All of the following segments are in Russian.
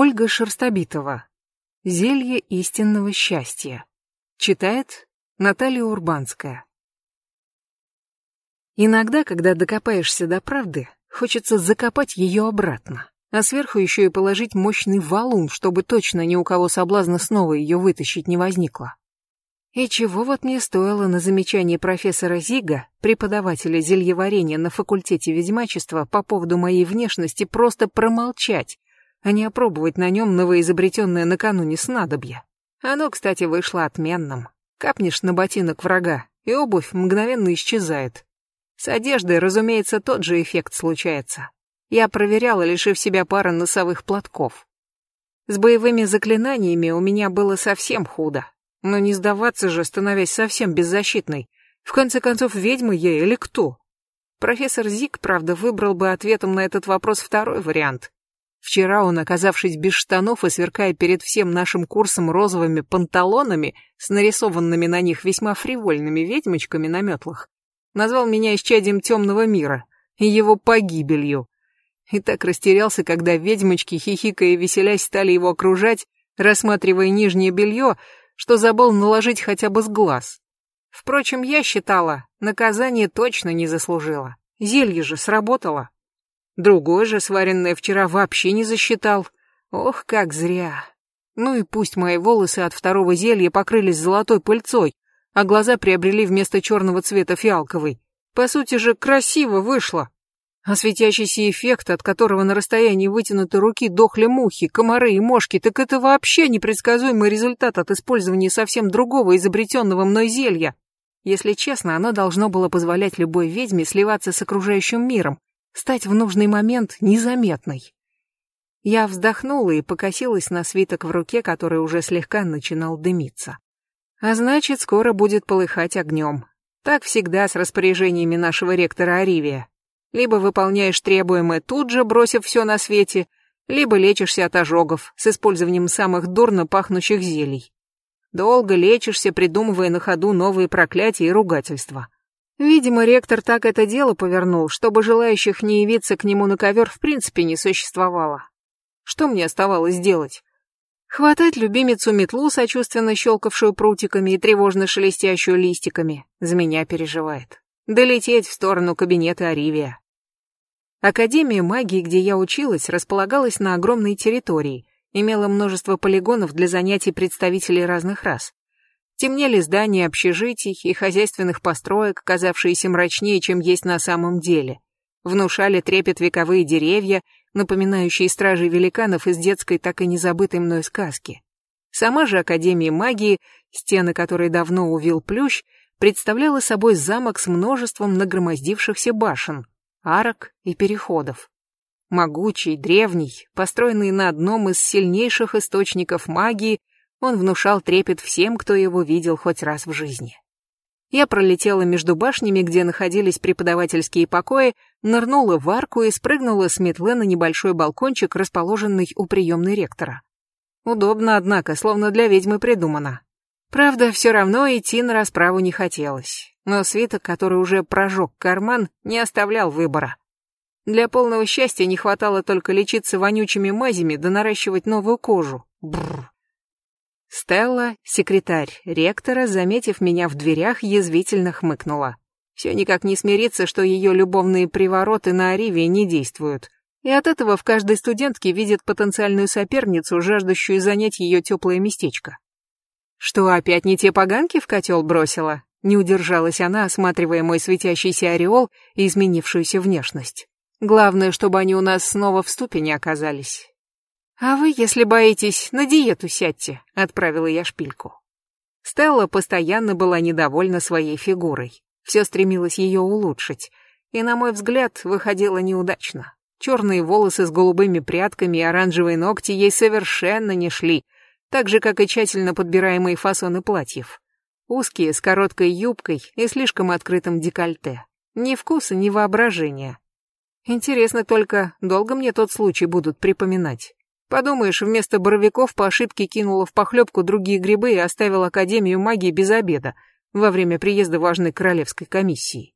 Ольга Шерстобитова. Зелье истинного счастья. Читает Наталья Урбанская. Иногда, когда докопаешься до правды, хочется закопать ее обратно, а сверху еще и положить мощный валун, чтобы точно ни у кого соблазна снова ее вытащить не возникло. И чего вот мне стоило на замечание профессора Зига, преподавателя зельеварения на факультете ведьмачества, по поводу моей внешности просто промолчать, а не опробовать на нем новоизобретенное накануне снадобье. Оно, кстати, вышло отменным. Капнешь на ботинок врага, и обувь мгновенно исчезает. С одеждой, разумеется, тот же эффект случается. Я проверяла, лишив себя пары носовых платков. С боевыми заклинаниями у меня было совсем худо. Но не сдаваться же, становясь совсем беззащитной. В конце концов, ведьма я или кто? Профессор Зик, правда, выбрал бы ответом на этот вопрос второй вариант. Вчера он, оказавшись без штанов и сверкая перед всем нашим курсом розовыми панталонами с нарисованными на них весьма фривольными ведьмочками на метлах, назвал меня исчадием темного мира и его погибелью. И так растерялся, когда ведьмочки, хихикая и веселясь, стали его окружать, рассматривая нижнее белье, что забыл наложить хотя бы с глаз. Впрочем, я считала, наказание точно не заслужила. Зелье же сработало. Другой же, сваренное вчера, вообще не засчитал. Ох, как зря. Ну и пусть мои волосы от второго зелья покрылись золотой пыльцой, а глаза приобрели вместо черного цвета фиалковый. По сути же, красиво вышло. А светящийся эффект, от которого на расстоянии вытянутой руки дохли мухи, комары и мошки, так это вообще непредсказуемый результат от использования совсем другого изобретенного мной зелья. Если честно, оно должно было позволять любой ведьме сливаться с окружающим миром, стать в нужный момент незаметной. Я вздохнула и покосилась на свиток в руке, который уже слегка начинал дымиться. А значит, скоро будет полыхать огнем. Так всегда с распоряжениями нашего ректора Аривия. Либо выполняешь требуемое тут же, бросив все на свете, либо лечишься от ожогов с использованием самых дурно пахнущих зелий. Долго лечишься, придумывая на ходу новые проклятия и ругательства. Видимо, ректор так это дело повернул, чтобы желающих не явиться к нему на ковер в принципе не существовало. Что мне оставалось делать? Хватать любимицу метлу, сочувственно щелкавшую прутиками и тревожно шелестящую листиками, за меня переживает. Долететь в сторону кабинета Аривия. Академия магии, где я училась, располагалась на огромной территории, имела множество полигонов для занятий представителей разных рас. Темнели здания общежитий и хозяйственных построек, казавшиеся мрачнее, чем есть на самом деле. Внушали трепет вековые деревья, напоминающие стражей великанов из детской так и не забытой мной сказки. Сама же Академия магии, стены которой давно увил плющ, представляла собой замок с множеством нагромоздившихся башен, арок и переходов. Могучий, древний, построенный на одном из сильнейших источников магии, он внушал трепет всем, кто его видел хоть раз в жизни. Я пролетела между башнями, где находились преподавательские покои, нырнула в арку и спрыгнула с метлы на небольшой балкончик, расположенный у приемной ректора. Удобно, однако, словно для ведьмы придумано. Правда, все равно идти на расправу не хотелось, но свиток, который уже прожег карман, не оставлял выбора. Для полного счастья не хватало только лечиться вонючими мазями да наращивать новую кожу. Бррр. Стелла, секретарь ректора, заметив меня в дверях, язвительно хмыкнула. Все никак не смирится, что ее любовные привороты на Аривии не действуют. И от этого в каждой студентке видит потенциальную соперницу, жаждущую занять ее теплое местечко. Что, опять не те поганки в котел бросила? Не удержалась она, осматривая мой светящийся ореол и изменившуюся внешность. Главное, чтобы они у нас снова в ступени оказались. «А вы, если боитесь, на диету сядьте», — отправила я шпильку. Стелла постоянно была недовольна своей фигурой. Все стремилось ее улучшить. И, на мой взгляд, выходило неудачно. Черные волосы с голубыми прядками и оранжевые ногти ей совершенно не шли, так же, как и тщательно подбираемые фасоны платьев. Узкие, с короткой юбкой и слишком открытым декольте. Ни вкуса, ни воображения. Интересно только, долго мне тот случай будут припоминать. Подумаешь, вместо боровиков по ошибке кинула в похлебку другие грибы и оставила Академию магии без обеда во время приезда важной королевской комиссии.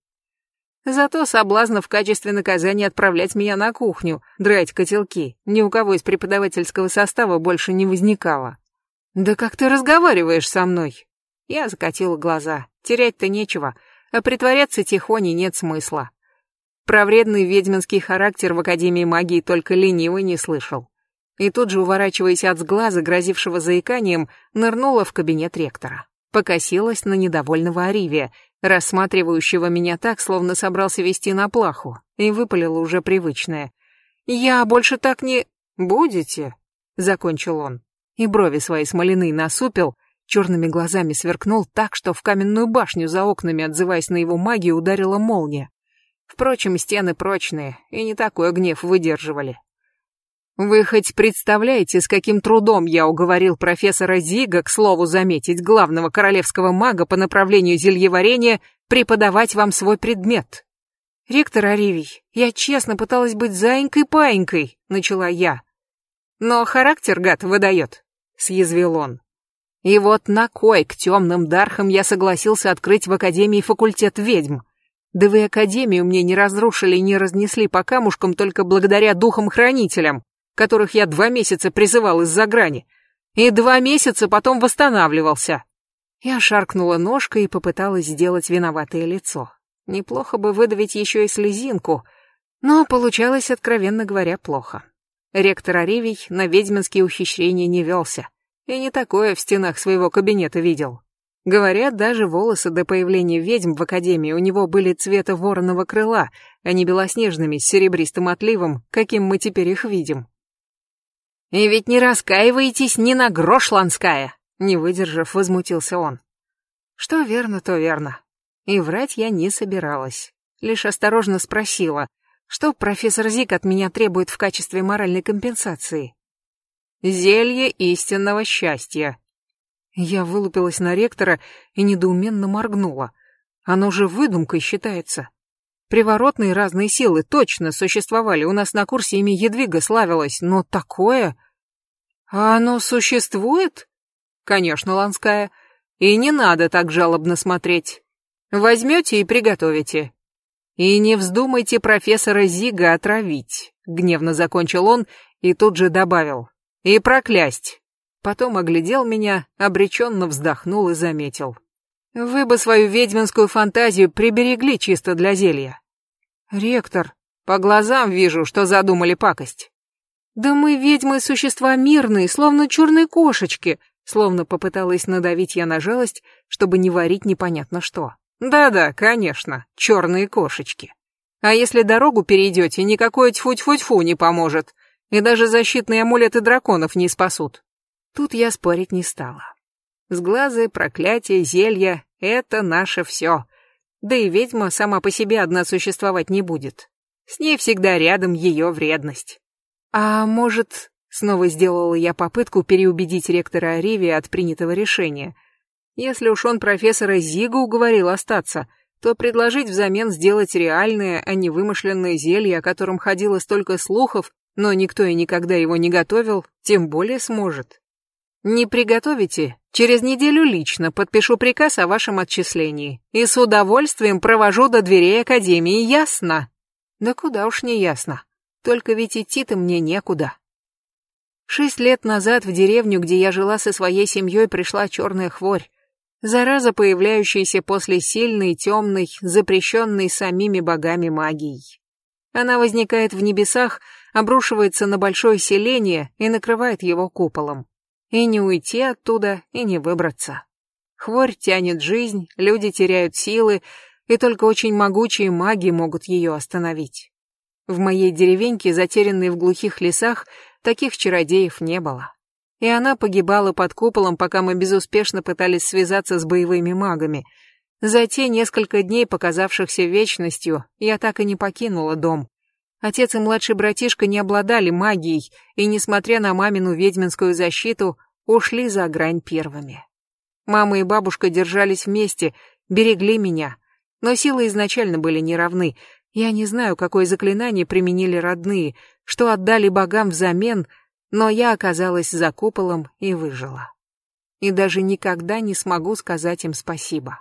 Зато соблазна в качестве наказания отправлять меня на кухню, драть котелки, ни у кого из преподавательского состава больше не возникало. «Да как ты разговариваешь со мной?» Я закатила глаза. Терять-то нечего, а притворяться тихоней нет смысла. Про вредный ведьминский характер в Академии магии только ленивый не слышал. И тут же, уворачиваясь от сглаза, грозившего заиканием, нырнула в кабинет ректора. Покосилась на недовольного Аривия, рассматривающего меня так, словно собрался вести на плаху, и выпалила уже привычное. «Я больше так не... будете?» — закончил он. И брови свои смоляные насупил, черными глазами сверкнул так, что в каменную башню за окнами, отзываясь на его магию, ударила молния. Впрочем, стены прочные, и не такой гнев выдерживали. Вы хоть представляете, с каким трудом я уговорил профессора Зига, к слову заметить, главного королевского мага по направлению зельеварения, преподавать вам свой предмет? Ректор Аривий, я честно пыталась быть заинькой-паинькой, начала я. Но характер гад выдает, съязвил он. И вот на кой к темным дархам я согласился открыть в Академии факультет ведьм. Да вы Академию мне не разрушили и не разнесли по камушкам только благодаря духам-хранителям которых я два месяца призывал из-за грани, и два месяца потом восстанавливался. Я шаркнула ножкой и попыталась сделать виноватое лицо. Неплохо бы выдавить еще и слезинку, но получалось, откровенно говоря, плохо. Ректор Аревий на ведьминские ухищрения не велся, и не такое в стенах своего кабинета видел. Говорят, даже волосы до появления ведьм в Академии у него были цвета вороного крыла, а не белоснежными с серебристым отливом, каким мы теперь их видим. «И ведь не раскаиваетесь ни на грош, Ланская!» Не выдержав, возмутился он. Что верно, то верно. И врать я не собиралась. Лишь осторожно спросила, что профессор Зик от меня требует в качестве моральной компенсации. «Зелье истинного счастья». Я вылупилась на ректора и недоуменно моргнула. Оно же выдумкой считается. Приворотные разные силы точно существовали, у нас на курсе ими Едвига славилась, но такое... А оно существует? Конечно, Ланская. И не надо так жалобно смотреть. Возьмете и приготовите. И не вздумайте профессора Зига отравить, гневно закончил он и тут же добавил. И проклясть. Потом оглядел меня, обреченно вздохнул и заметил. Вы бы свою ведьминскую фантазию приберегли чисто для зелья. Ректор, по глазам вижу, что задумали пакость. Да мы ведьмы существа мирные, словно черные кошечки, словно попыталась надавить я на жалость, чтобы не варить непонятно что. Да-да, конечно, черные кошечки. А если дорогу перейдете, никакой тьфу-тьфу-тьфу не поможет, и даже защитные амулеты драконов не спасут. Тут я спорить не стала. Сглазы, проклятия, зелья — это наше все. Да и ведьма сама по себе одна существовать не будет. С ней всегда рядом ее вредность. А может, снова сделала я попытку переубедить ректора Аревия от принятого решения. Если уж он профессора Зига уговорил остаться, то предложить взамен сделать реальное, а не вымышленное зелье, о котором ходило столько слухов, но никто и никогда его не готовил, тем более сможет. Не приготовите? Через неделю лично подпишу приказ о вашем отчислении и с удовольствием провожу до дверей Академии, ясно? Да куда уж не ясно. Только ведь идти-то мне некуда. Шесть лет назад в деревню, где я жила со своей семьей, пришла черная хворь. Зараза, появляющаяся после сильной, темной, запрещенной самими богами магией. Она возникает в небесах, обрушивается на большое селение и накрывает его куполом. И не уйти оттуда, и не выбраться. Хворь тянет жизнь, люди теряют силы, и только очень могучие маги могут ее остановить. В моей деревеньке, затерянной в глухих лесах, таких чародеев не было. И она погибала под куполом, пока мы безуспешно пытались связаться с боевыми магами. За те несколько дней, показавшихся вечностью, я так и не покинула дом. Отец и младший братишка не обладали магией и, несмотря на мамину ведьминскую защиту, ушли за грань первыми. Мама и бабушка держались вместе, берегли меня, но силы изначально были неравны. Я не знаю, какое заклинание применили родные, что отдали богам взамен, но я оказалась за куполом и выжила. И даже никогда не смогу сказать им спасибо.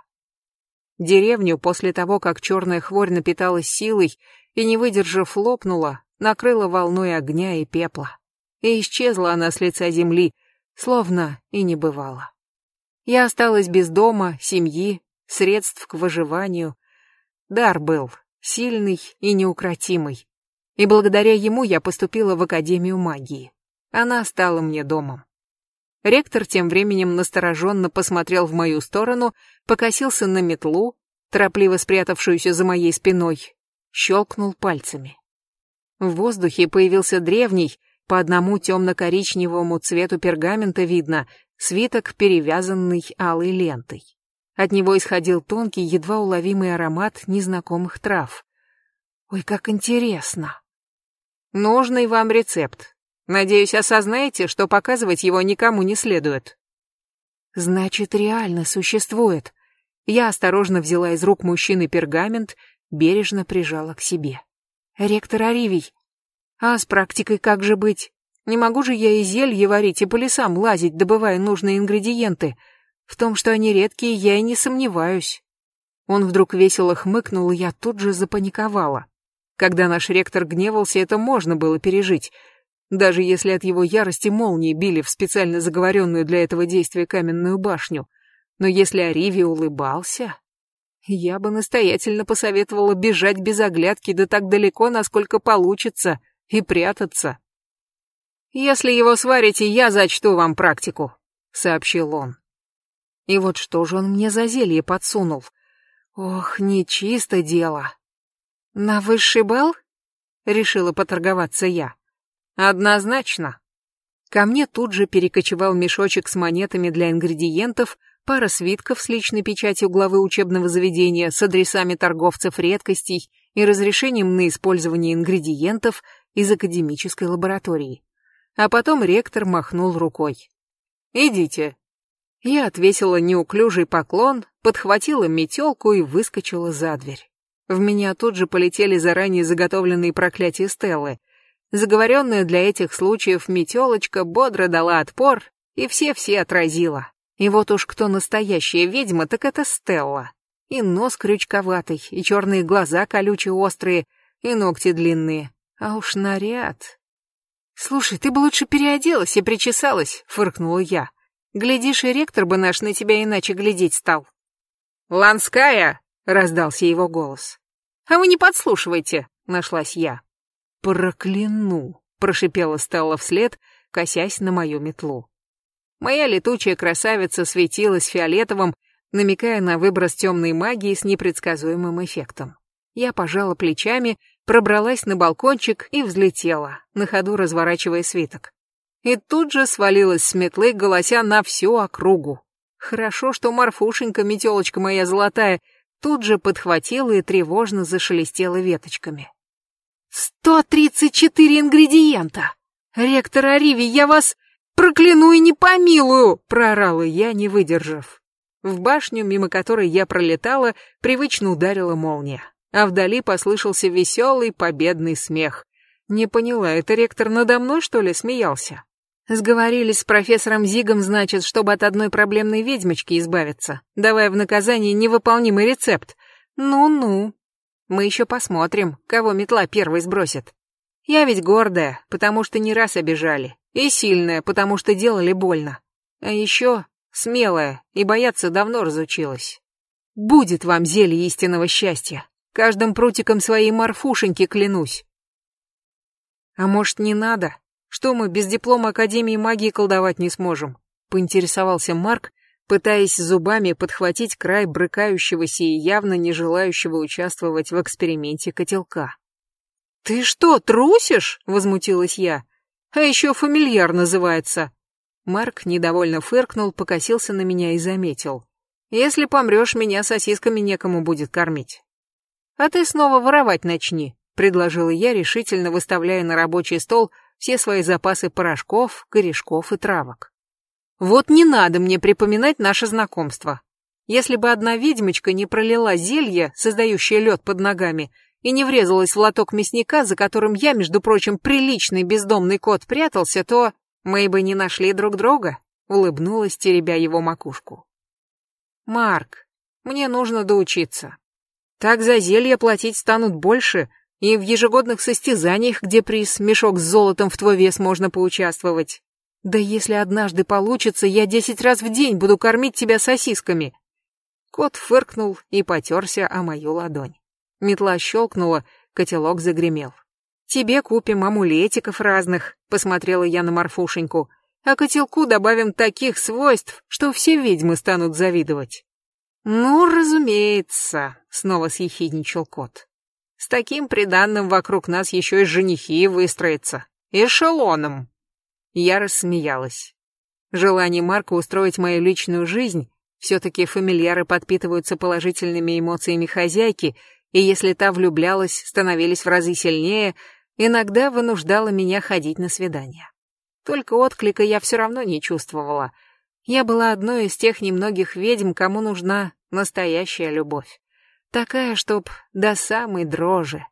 Деревню после того, как черная хворь напиталась силой и, не выдержав, лопнула, накрыла волной огня и пепла. И исчезла она с лица земли, словно и не бывало. Я осталась без дома, семьи, средств к выживанию. Дар был сильный и неукротимый. И благодаря ему я поступила в Академию магии. Она стала мне домом. Ректор тем временем настороженно посмотрел в мою сторону, покосился на метлу, торопливо спрятавшуюся за моей спиной, щелкнул пальцами. В воздухе появился древний, по одному темно-коричневому цвету пергамента видно, свиток, перевязанный алой лентой. От него исходил тонкий, едва уловимый аромат незнакомых трав. Ой, как интересно. Нужный вам рецепт. Надеюсь, осознаете, что показывать его никому не следует. Значит, реально существует. Я осторожно взяла из рук мужчины пергамент, бережно прижала к себе. Ректор Аривий, а с практикой как же быть? Не могу же я и зелье варить, и по лесам лазить, добывая нужные ингредиенты. В том, что они редкие, я и не сомневаюсь. Он вдруг весело хмыкнул, и я тут же запаниковала. Когда наш ректор гневался, это можно было пережить, даже если от его ярости молнии били в специально заговоренную для этого действия каменную башню. Но если Ариви улыбался, я бы настоятельно посоветовала бежать без оглядки да так далеко, насколько получится, и прятаться. «Если его сварите, я зачту вам практику», — сообщил он. И вот что же он мне за зелье подсунул? Ох, нечисто дело. На высший бал? Решила поторговаться я. Однозначно. Ко мне тут же перекочевал мешочек с монетами для ингредиентов, пара свитков с личной печатью главы учебного заведения с адресами торговцев редкостей и разрешением на использование ингредиентов из академической лаборатории. А потом ректор махнул рукой. «Идите, я отвесила неуклюжий поклон, подхватила метелку и выскочила за дверь. В меня тут же полетели заранее заготовленные проклятия Стеллы. Заговоренная для этих случаев метелочка бодро дала отпор, и все-все отразила. И вот уж кто настоящая ведьма, так это Стелла. И нос крючковатый, и черные глаза колюче-острые, и ногти длинные. А уж наряд... «Слушай, ты бы лучше переоделась и причесалась», — фыркнула я. Глядишь, и ректор бы наш на тебя иначе глядеть стал. «Ланская!» — раздался его голос. «А вы не подслушивайте!» — нашлась я. «Прокляну!» — прошипела Стелла вслед, косясь на мою метлу. Моя летучая красавица светилась фиолетовым, намекая на выброс темной магии с непредсказуемым эффектом. Я пожала плечами, пробралась на балкончик и взлетела, на ходу разворачивая свиток и тут же свалилась с метлы, голося на всю округу. Хорошо, что Марфушенька, метелочка моя золотая, тут же подхватила и тревожно зашелестела веточками. «Сто тридцать четыре ингредиента! Ректор Ариви, я вас прокляну и не помилую!» — проорала я, не выдержав. В башню, мимо которой я пролетала, привычно ударила молния, а вдали послышался веселый победный смех. Не поняла, это ректор надо мной, что ли, смеялся? Сговорились с профессором Зигом, значит, чтобы от одной проблемной ведьмочки избавиться, давая в наказание невыполнимый рецепт. Ну-ну. Мы еще посмотрим, кого метла первой сбросит. Я ведь гордая, потому что не раз обижали, и сильная, потому что делали больно. А еще смелая, и бояться давно разучилась. Будет вам зелье истинного счастья. Каждым прутиком своей морфушеньки клянусь. А может, не надо? Что мы без диплома Академии магии колдовать не сможем? Поинтересовался Марк, пытаясь зубами подхватить край брыкающегося и явно не желающего участвовать в эксперименте котелка. «Ты что, трусишь?» — возмутилась я. «А еще фамильяр называется». Марк недовольно фыркнул, покосился на меня и заметил. «Если помрешь, меня сосисками некому будет кормить». «А ты снова воровать начни», — предложила я, решительно выставляя на рабочий стол все свои запасы порошков, корешков и травок. Вот не надо мне припоминать наше знакомство. Если бы одна ведьмочка не пролила зелье, создающее лед под ногами, и не врезалась в лоток мясника, за которым я, между прочим, приличный бездомный кот прятался, то мы бы не нашли друг друга, улыбнулась, теребя его макушку. Марк, Мне нужно доучиться. Так за зелья платить станут больше, и в ежегодных состязаниях, где приз мешок с золотом в твой вес можно поучаствовать. Да если однажды получится, я десять раз в день буду кормить тебя сосисками. Кот фыркнул и потерся о мою ладонь. Метла щелкнула, котелок загремел. «Тебе купим амулетиков разных», — посмотрела я на Марфушеньку, «а котелку добавим таких свойств, что все ведьмы станут завидовать». «Ну, разумеется», — снова съехидничал кот. «С таким приданным вокруг нас еще и женихи выстроятся. Эшелоном». Я рассмеялась. Желание Марка устроить мою личную жизнь, все-таки фамильяры подпитываются положительными эмоциями хозяйки, и если та влюблялась, становились в разы сильнее, иногда вынуждала меня ходить на свидания. Только отклика я все равно не чувствовала. Я была одной из тех немногих ведьм, кому нужна настоящая любовь. Такая, чтоб до самой дрожи.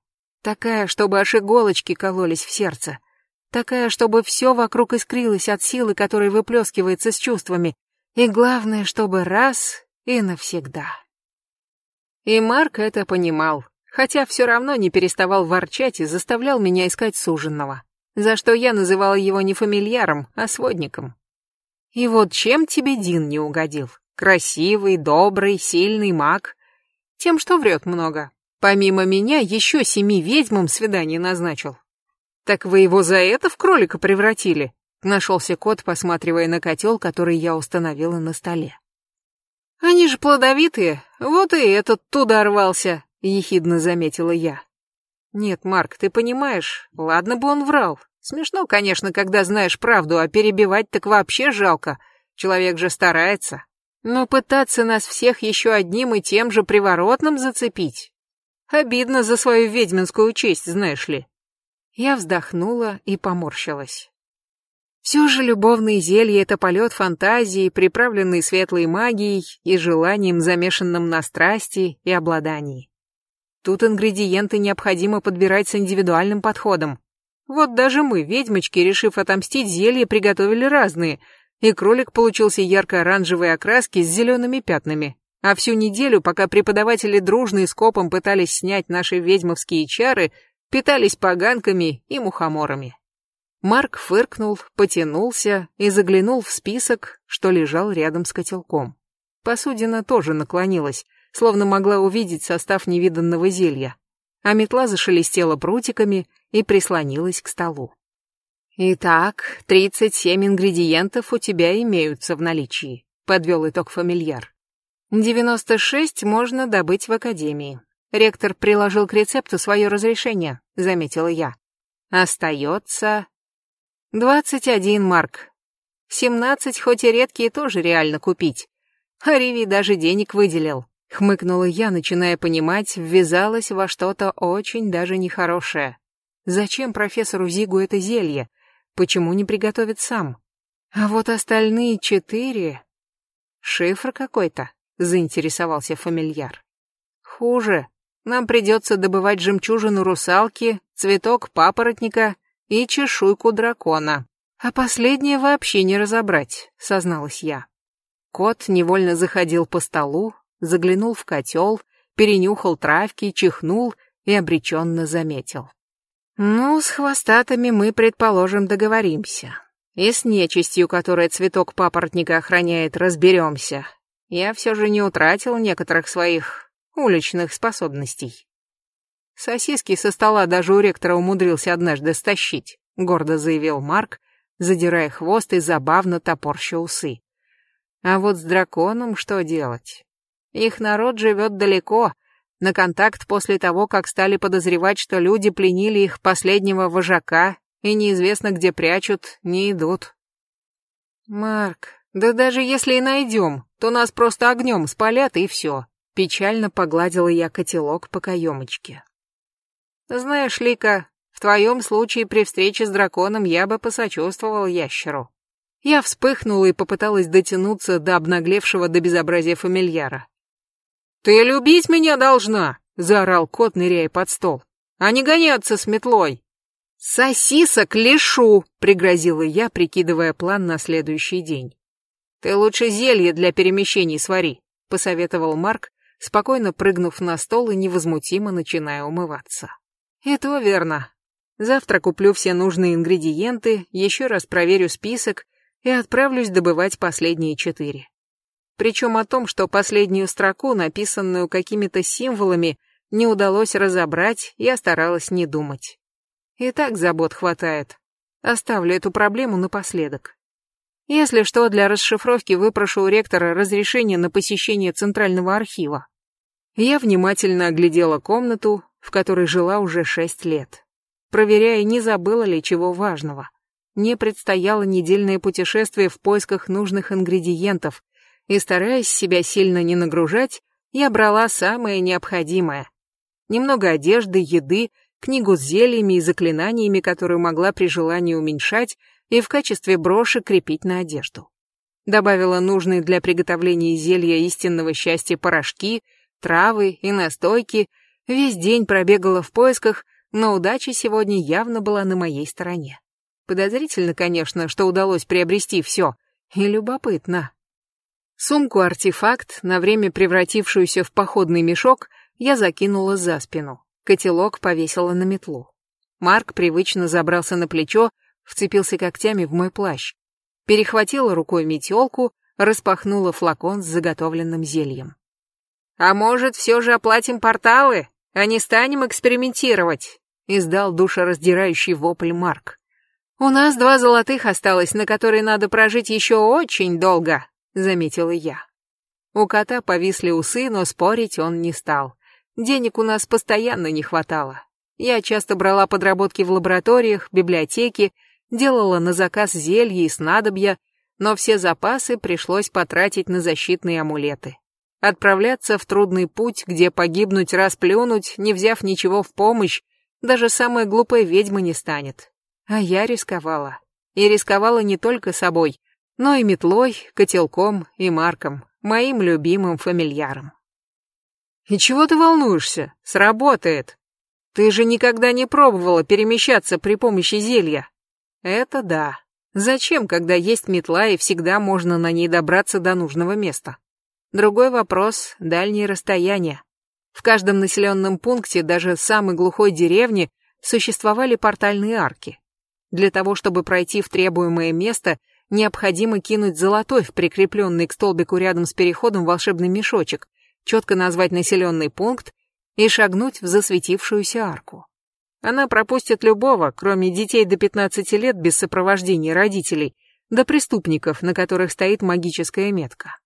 Такая, чтобы аж иголочки кололись в сердце. Такая, чтобы все вокруг искрилось от силы, которая выплескивается с чувствами. И главное, чтобы раз и навсегда. И Марк это понимал, хотя все равно не переставал ворчать и заставлял меня искать суженного, за что я называла его не фамильяром, а сводником. И вот чем тебе Дин не угодил? Красивый, добрый, сильный маг. Тем, что врет много. Помимо меня еще семи ведьмам свидание назначил. «Так вы его за это в кролика превратили?» Нашелся кот, посматривая на котел, который я установила на столе. «Они же плодовитые, вот и этот туда рвался», — ехидно заметила я. «Нет, Марк, ты понимаешь, ладно бы он врал. Смешно, конечно, когда знаешь правду, а перебивать так вообще жалко. Человек же старается. Но пытаться нас всех еще одним и тем же приворотным зацепить. Обидно за свою ведьминскую честь, знаешь ли. Я вздохнула и поморщилась. Все же любовные зелья — это полет фантазии, приправленный светлой магией и желанием, замешанным на страсти и обладании. Тут ингредиенты необходимо подбирать с индивидуальным подходом. Вот даже мы, ведьмочки, решив отомстить, зелья приготовили разные, и кролик получился ярко-оранжевой окраски с зелеными пятнами. А всю неделю, пока преподаватели дружно и скопом пытались снять наши ведьмовские чары, питались поганками и мухоморами. Марк фыркнул, потянулся и заглянул в список, что лежал рядом с котелком. Посудина тоже наклонилась, словно могла увидеть состав невиданного зелья, а метла зашелестела прутиками и прислонилась к столу. «Итак, тридцать семь ингредиентов у тебя имеются в наличии», — подвел итог фамильяр. «Девяносто шесть можно добыть в академии. Ректор приложил к рецепту свое разрешение, заметила я. Остается... Двадцать один марк. Семнадцать, хоть и редкие, тоже реально купить. А Риви даже денег выделил. Хмыкнула я, начиная понимать, ввязалась во что-то очень даже нехорошее. Зачем профессору Зигу это зелье? Почему не приготовит сам? А вот остальные четыре... Шифр какой-то, заинтересовался фамильяр. Хуже, нам придется добывать жемчужину русалки, цветок папоротника и чешуйку дракона. А последнее вообще не разобрать, созналась я. Кот невольно заходил по столу, заглянул в котел, перенюхал травки, чихнул и обреченно заметил. Ну, с хвостатыми мы, предположим, договоримся. И с нечистью, которая цветок папоротника охраняет, разберемся. Я все же не утратил некоторых своих уличных способностей. Сосиски со стола даже у ректора умудрился однажды стащить, гордо заявил Марк, задирая хвост и забавно топорща усы. А вот с драконом что делать? Их народ живет далеко, на контакт после того, как стали подозревать, что люди пленили их последнего вожака и неизвестно где прячут, не идут. Марк, да даже если и найдем, то нас просто огнем спалят и все. Печально погладила я котелок по каемочке. Знаешь, Лика, в твоем случае при встрече с драконом я бы посочувствовал ящеру. Я вспыхнула и попыталась дотянуться до обнаглевшего до безобразия фамильяра. «Ты любить меня должна!» — заорал кот, ныряя под стол. «А не гоняться с метлой!» «Сосисок лишу!» — пригрозила я, прикидывая план на следующий день. «Ты лучше зелье для перемещений свари», — посоветовал Марк, спокойно прыгнув на стол и невозмутимо начиная умываться. «И то верно. Завтра куплю все нужные ингредиенты, еще раз проверю список и отправлюсь добывать последние четыре. Причем о том, что последнюю строку, написанную какими-то символами, не удалось разобрать, я старалась не думать. И так забот хватает. Оставлю эту проблему напоследок. Если что, для расшифровки выпрошу у ректора разрешение на посещение Центрального архива. Я внимательно оглядела комнату, в которой жила уже шесть лет, проверяя, не забыла ли чего важного. Мне предстояло недельное путешествие в поисках нужных ингредиентов, и, стараясь себя сильно не нагружать, я брала самое необходимое. Немного одежды, еды, книгу с зельями и заклинаниями, которую могла при желании уменьшать, и в качестве броши крепить на одежду. Добавила нужные для приготовления зелья истинного счастья порошки, травы и настойки, весь день пробегала в поисках, но удача сегодня явно была на моей стороне. Подозрительно, конечно, что удалось приобрести все, и любопытно. Сумку-артефакт, на время превратившуюся в походный мешок, я закинула за спину. Котелок повесила на метлу. Марк привычно забрался на плечо, вцепился когтями в мой плащ. Перехватила рукой метелку, распахнула флакон с заготовленным зельем. «А может, все же оплатим порталы, а не станем экспериментировать?» издал душераздирающий вопль Марк. «У нас два золотых осталось, на которые надо прожить еще очень долго», заметила я. У кота повисли усы, но спорить он не стал. Денег у нас постоянно не хватало. Я часто брала подработки в лабораториях, библиотеке, делала на заказ зелья и снадобья, но все запасы пришлось потратить на защитные амулеты. Отправляться в трудный путь, где погибнуть, расплюнуть, не взяв ничего в помощь, даже самая глупая ведьма не станет. А я рисковала. И рисковала не только собой, но и метлой, котелком и Марком, моим любимым фамильяром. «И чего ты волнуешься? Сработает. Ты же никогда не пробовала перемещаться при помощи зелья». «Это да. Зачем, когда есть метла и всегда можно на ней добраться до нужного места?» Другой вопрос — дальние расстояния. В каждом населенном пункте, даже самой глухой деревне, существовали портальные арки. Для того, чтобы пройти в требуемое место, необходимо кинуть золотой в прикрепленный к столбику рядом с переходом волшебный мешочек, четко назвать населенный пункт и шагнуть в засветившуюся арку. Она пропустит любого, кроме детей до 15 лет без сопровождения родителей, до преступников, на которых стоит магическая метка.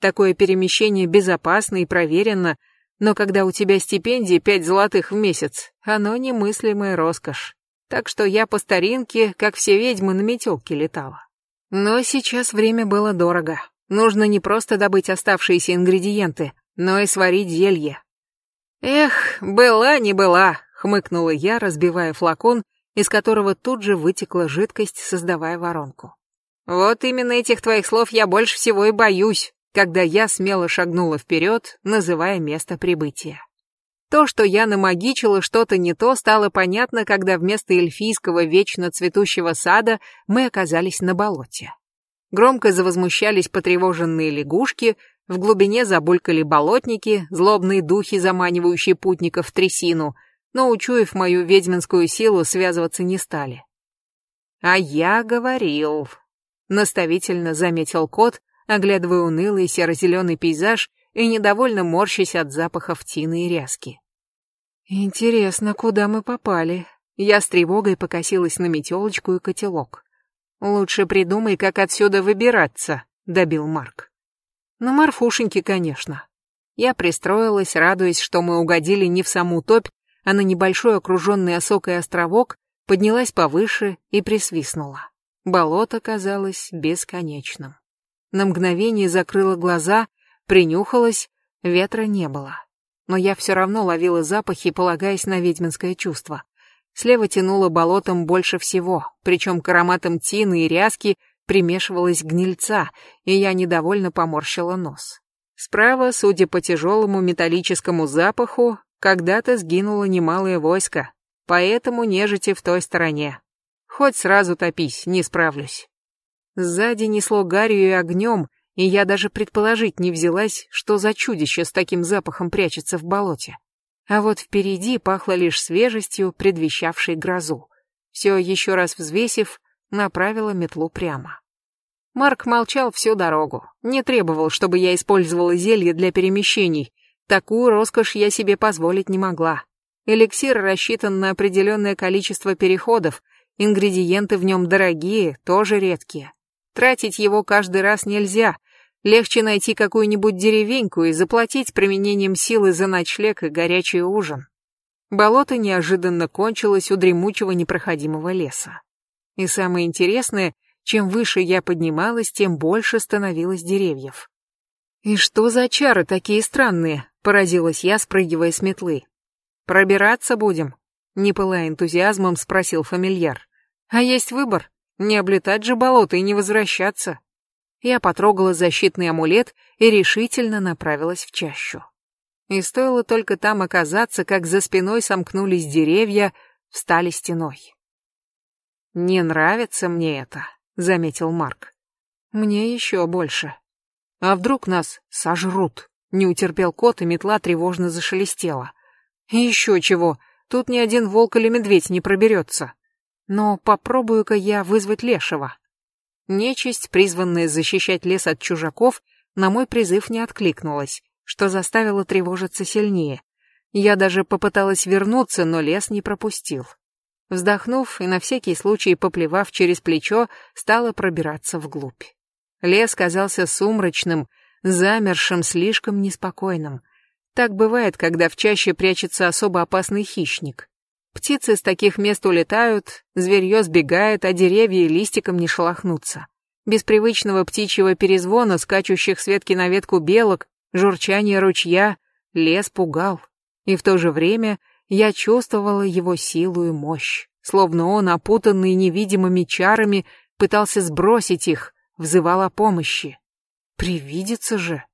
Такое перемещение безопасно и проверено, но когда у тебя стипендия пять золотых в месяц, оно немыслимая роскошь. Так что я по старинке, как все ведьмы, на метелке летала. Но сейчас время было дорого. Нужно не просто добыть оставшиеся ингредиенты, но и сварить зелье. Эх, была не была, хмыкнула я, разбивая флакон, из которого тут же вытекла жидкость, создавая воронку. Вот именно этих твоих слов я больше всего и боюсь когда я смело шагнула вперед, называя место прибытия. То, что я намагичила что-то не то, стало понятно, когда вместо эльфийского вечно цветущего сада мы оказались на болоте. Громко завозмущались потревоженные лягушки, в глубине забулькали болотники, злобные духи, заманивающие путников в трясину, но, учуяв мою ведьминскую силу, связываться не стали. «А я говорил», — наставительно заметил кот, оглядывая унылый серо-зеленый пейзаж и недовольно морщась от запахов тины и ряски. «Интересно, куда мы попали?» Я с тревогой покосилась на метелочку и котелок. «Лучше придумай, как отсюда выбираться», — добил Марк. «На Марфушеньке, конечно». Я пристроилась, радуясь, что мы угодили не в саму топь, а на небольшой окруженный осокой островок, поднялась повыше и присвистнула. Болото казалось бесконечным. На мгновение закрыла глаза, принюхалась, ветра не было. Но я все равно ловила запахи, полагаясь на ведьминское чувство. Слева тянуло болотом больше всего, причем к ароматам тины и ряски примешивалась гнильца, и я недовольно поморщила нос. Справа, судя по тяжелому металлическому запаху, когда-то сгинуло немалое войско, поэтому нежити в той стороне. Хоть сразу топись, не справлюсь. Сзади несло гарью и огнем, и я даже предположить не взялась, что за чудище с таким запахом прячется в болоте. А вот впереди пахло лишь свежестью, предвещавшей грозу. Все еще раз взвесив, направила метлу прямо. Марк молчал всю дорогу, не требовал, чтобы я использовала зелье для перемещений. Такую роскошь я себе позволить не могла. Эликсир рассчитан на определенное количество переходов, ингредиенты в нем дорогие, тоже редкие. Тратить его каждый раз нельзя. Легче найти какую-нибудь деревеньку и заплатить применением силы за ночлег и горячий ужин. Болото неожиданно кончилось у дремучего непроходимого леса. И самое интересное — чем выше я поднималась, тем больше становилось деревьев. «И что за чары такие странные?» — поразилась я, спрыгивая с метлы. «Пробираться будем?» — не пылая энтузиазмом, спросил фамильяр. «А есть выбор? Не облетать же болото и не возвращаться». Я потрогала защитный амулет и решительно направилась в чащу. И стоило только там оказаться, как за спиной сомкнулись деревья, встали стеной. Не нравится мне это заметил Марк. Мне еще больше. А вдруг нас сожрут? Не утерпел кот, и метла тревожно зашелестела. еще чего, тут ни один волк или медведь не проберется. Но попробую-ка я вызвать лешего. Нечисть, призванная защищать лес от чужаков, на мой призыв не откликнулась, что заставило тревожиться сильнее. Я даже попыталась вернуться, но лес не пропустил. Вздохнув и на всякий случай поплевав через плечо, стала пробираться вглубь. Лес казался сумрачным, замершим, слишком неспокойным. Так бывает, когда в чаще прячется особо опасный хищник. Птицы с таких мест улетают, зверье сбегает, а деревья и листиком не шелохнутся. Без привычного птичьего перезвона, скачущих с ветки на ветку белок, журчания ручья, лес пугал. И в то же время я чувствовала его силу и мощь, словно он, опутанный невидимыми чарами, пытался сбросить их, взывал о помощи. Привидится же.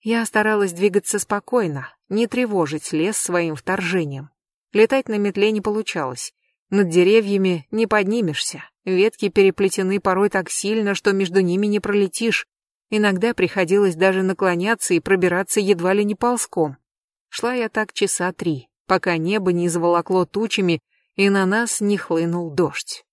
Я старалась двигаться спокойно, не тревожить лес своим вторжением. Летать на метле не получалось. Над деревьями не поднимешься. Ветки переплетены порой так сильно, что между ними не пролетишь. Иногда приходилось даже наклоняться и пробираться едва ли не ползком. Шла я так часа три, пока небо не заволокло тучами и на нас не хлынул дождь.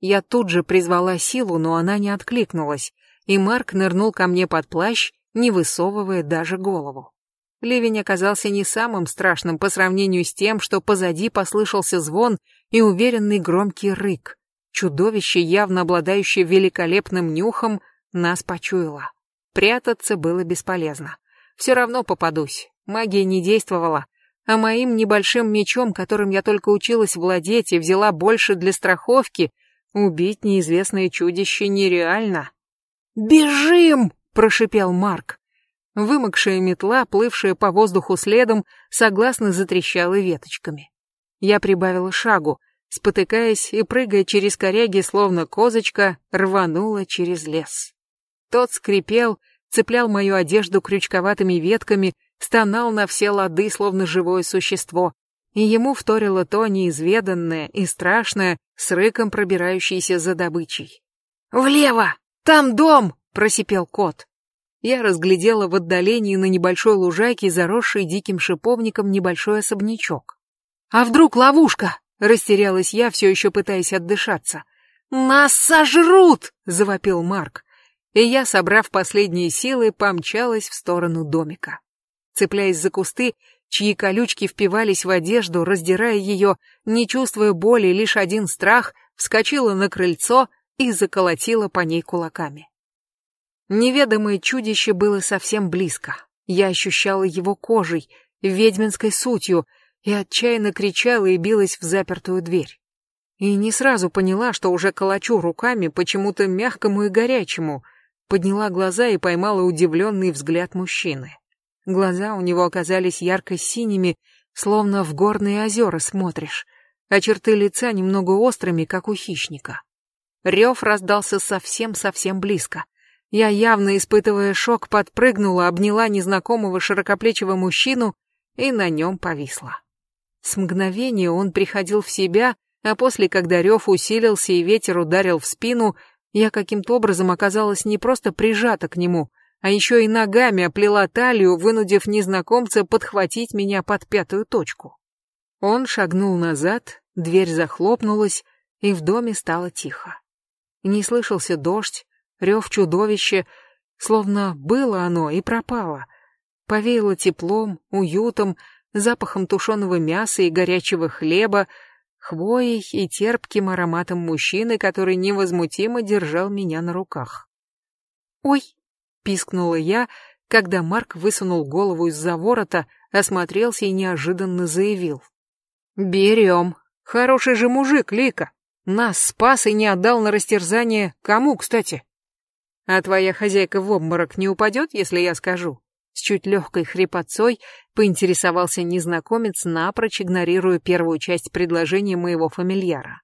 Я тут же призвала силу, но она не откликнулась, и Марк нырнул ко мне под плащ, не высовывая даже голову. Ливень оказался не самым страшным по сравнению с тем, что позади послышался звон и уверенный громкий рык. Чудовище, явно обладающее великолепным нюхом, нас почуяло. Прятаться было бесполезно. Все равно попадусь. Магия не действовала, а моим небольшим мечом, которым я только училась владеть и взяла больше для страховки, убить неизвестное чудище нереально. «Бежим!» — прошипел Марк. Вымокшая метла, плывшая по воздуху следом, согласно затрещала веточками. Я прибавила шагу, спотыкаясь и прыгая через коряги, словно козочка, рванула через лес. Тот скрипел, цеплял мою одежду крючковатыми ветками, стонал на все лады, словно живое существо, и ему вторило то неизведанное и страшное, с рыком пробирающееся за добычей. «Влево! Там дом!» — просипел кот. Я разглядела в отдалении на небольшой лужайке, заросший диким шиповником, небольшой особнячок. «А вдруг ловушка?» — растерялась я, все еще пытаясь отдышаться. «Нас сожрут!» — завопил Марк. И я, собрав последние силы, помчалась в сторону домика цепляясь за кусты, чьи колючки впивались в одежду, раздирая ее, не чувствуя боли, лишь один страх, вскочила на крыльцо и заколотила по ней кулаками. Неведомое чудище было совсем близко. Я ощущала его кожей, ведьминской сутью, и отчаянно кричала и билась в запертую дверь. И не сразу поняла, что уже колочу руками почему-то мягкому и горячему, подняла глаза и поймала удивленный взгляд мужчины. Глаза у него оказались ярко-синими, словно в горные озера смотришь, а черты лица немного острыми, как у хищника. Рев раздался совсем-совсем близко. Я, явно испытывая шок, подпрыгнула, обняла незнакомого широкоплечего мужчину и на нем повисла. С мгновения он приходил в себя, а после, когда рев усилился и ветер ударил в спину, я каким-то образом оказалась не просто прижата к нему, а еще и ногами оплела талию, вынудив незнакомца подхватить меня под пятую точку. Он шагнул назад, дверь захлопнулась, и в доме стало тихо. Не слышался дождь, рев чудовища, словно было оно и пропало. Повеяло теплом, уютом, запахом тушеного мяса и горячего хлеба, хвоей и терпким ароматом мужчины, который невозмутимо держал меня на руках. «Ой!» — пискнула я, когда Марк высунул голову из-за ворота, осмотрелся и неожиданно заявил. «Берем. Хороший же мужик, Лика. Нас спас и не отдал на растерзание кому, кстати? А твоя хозяйка в обморок не упадет, если я скажу?» С чуть легкой хрипотцой поинтересовался незнакомец, напрочь игнорируя первую часть предложения моего фамильяра.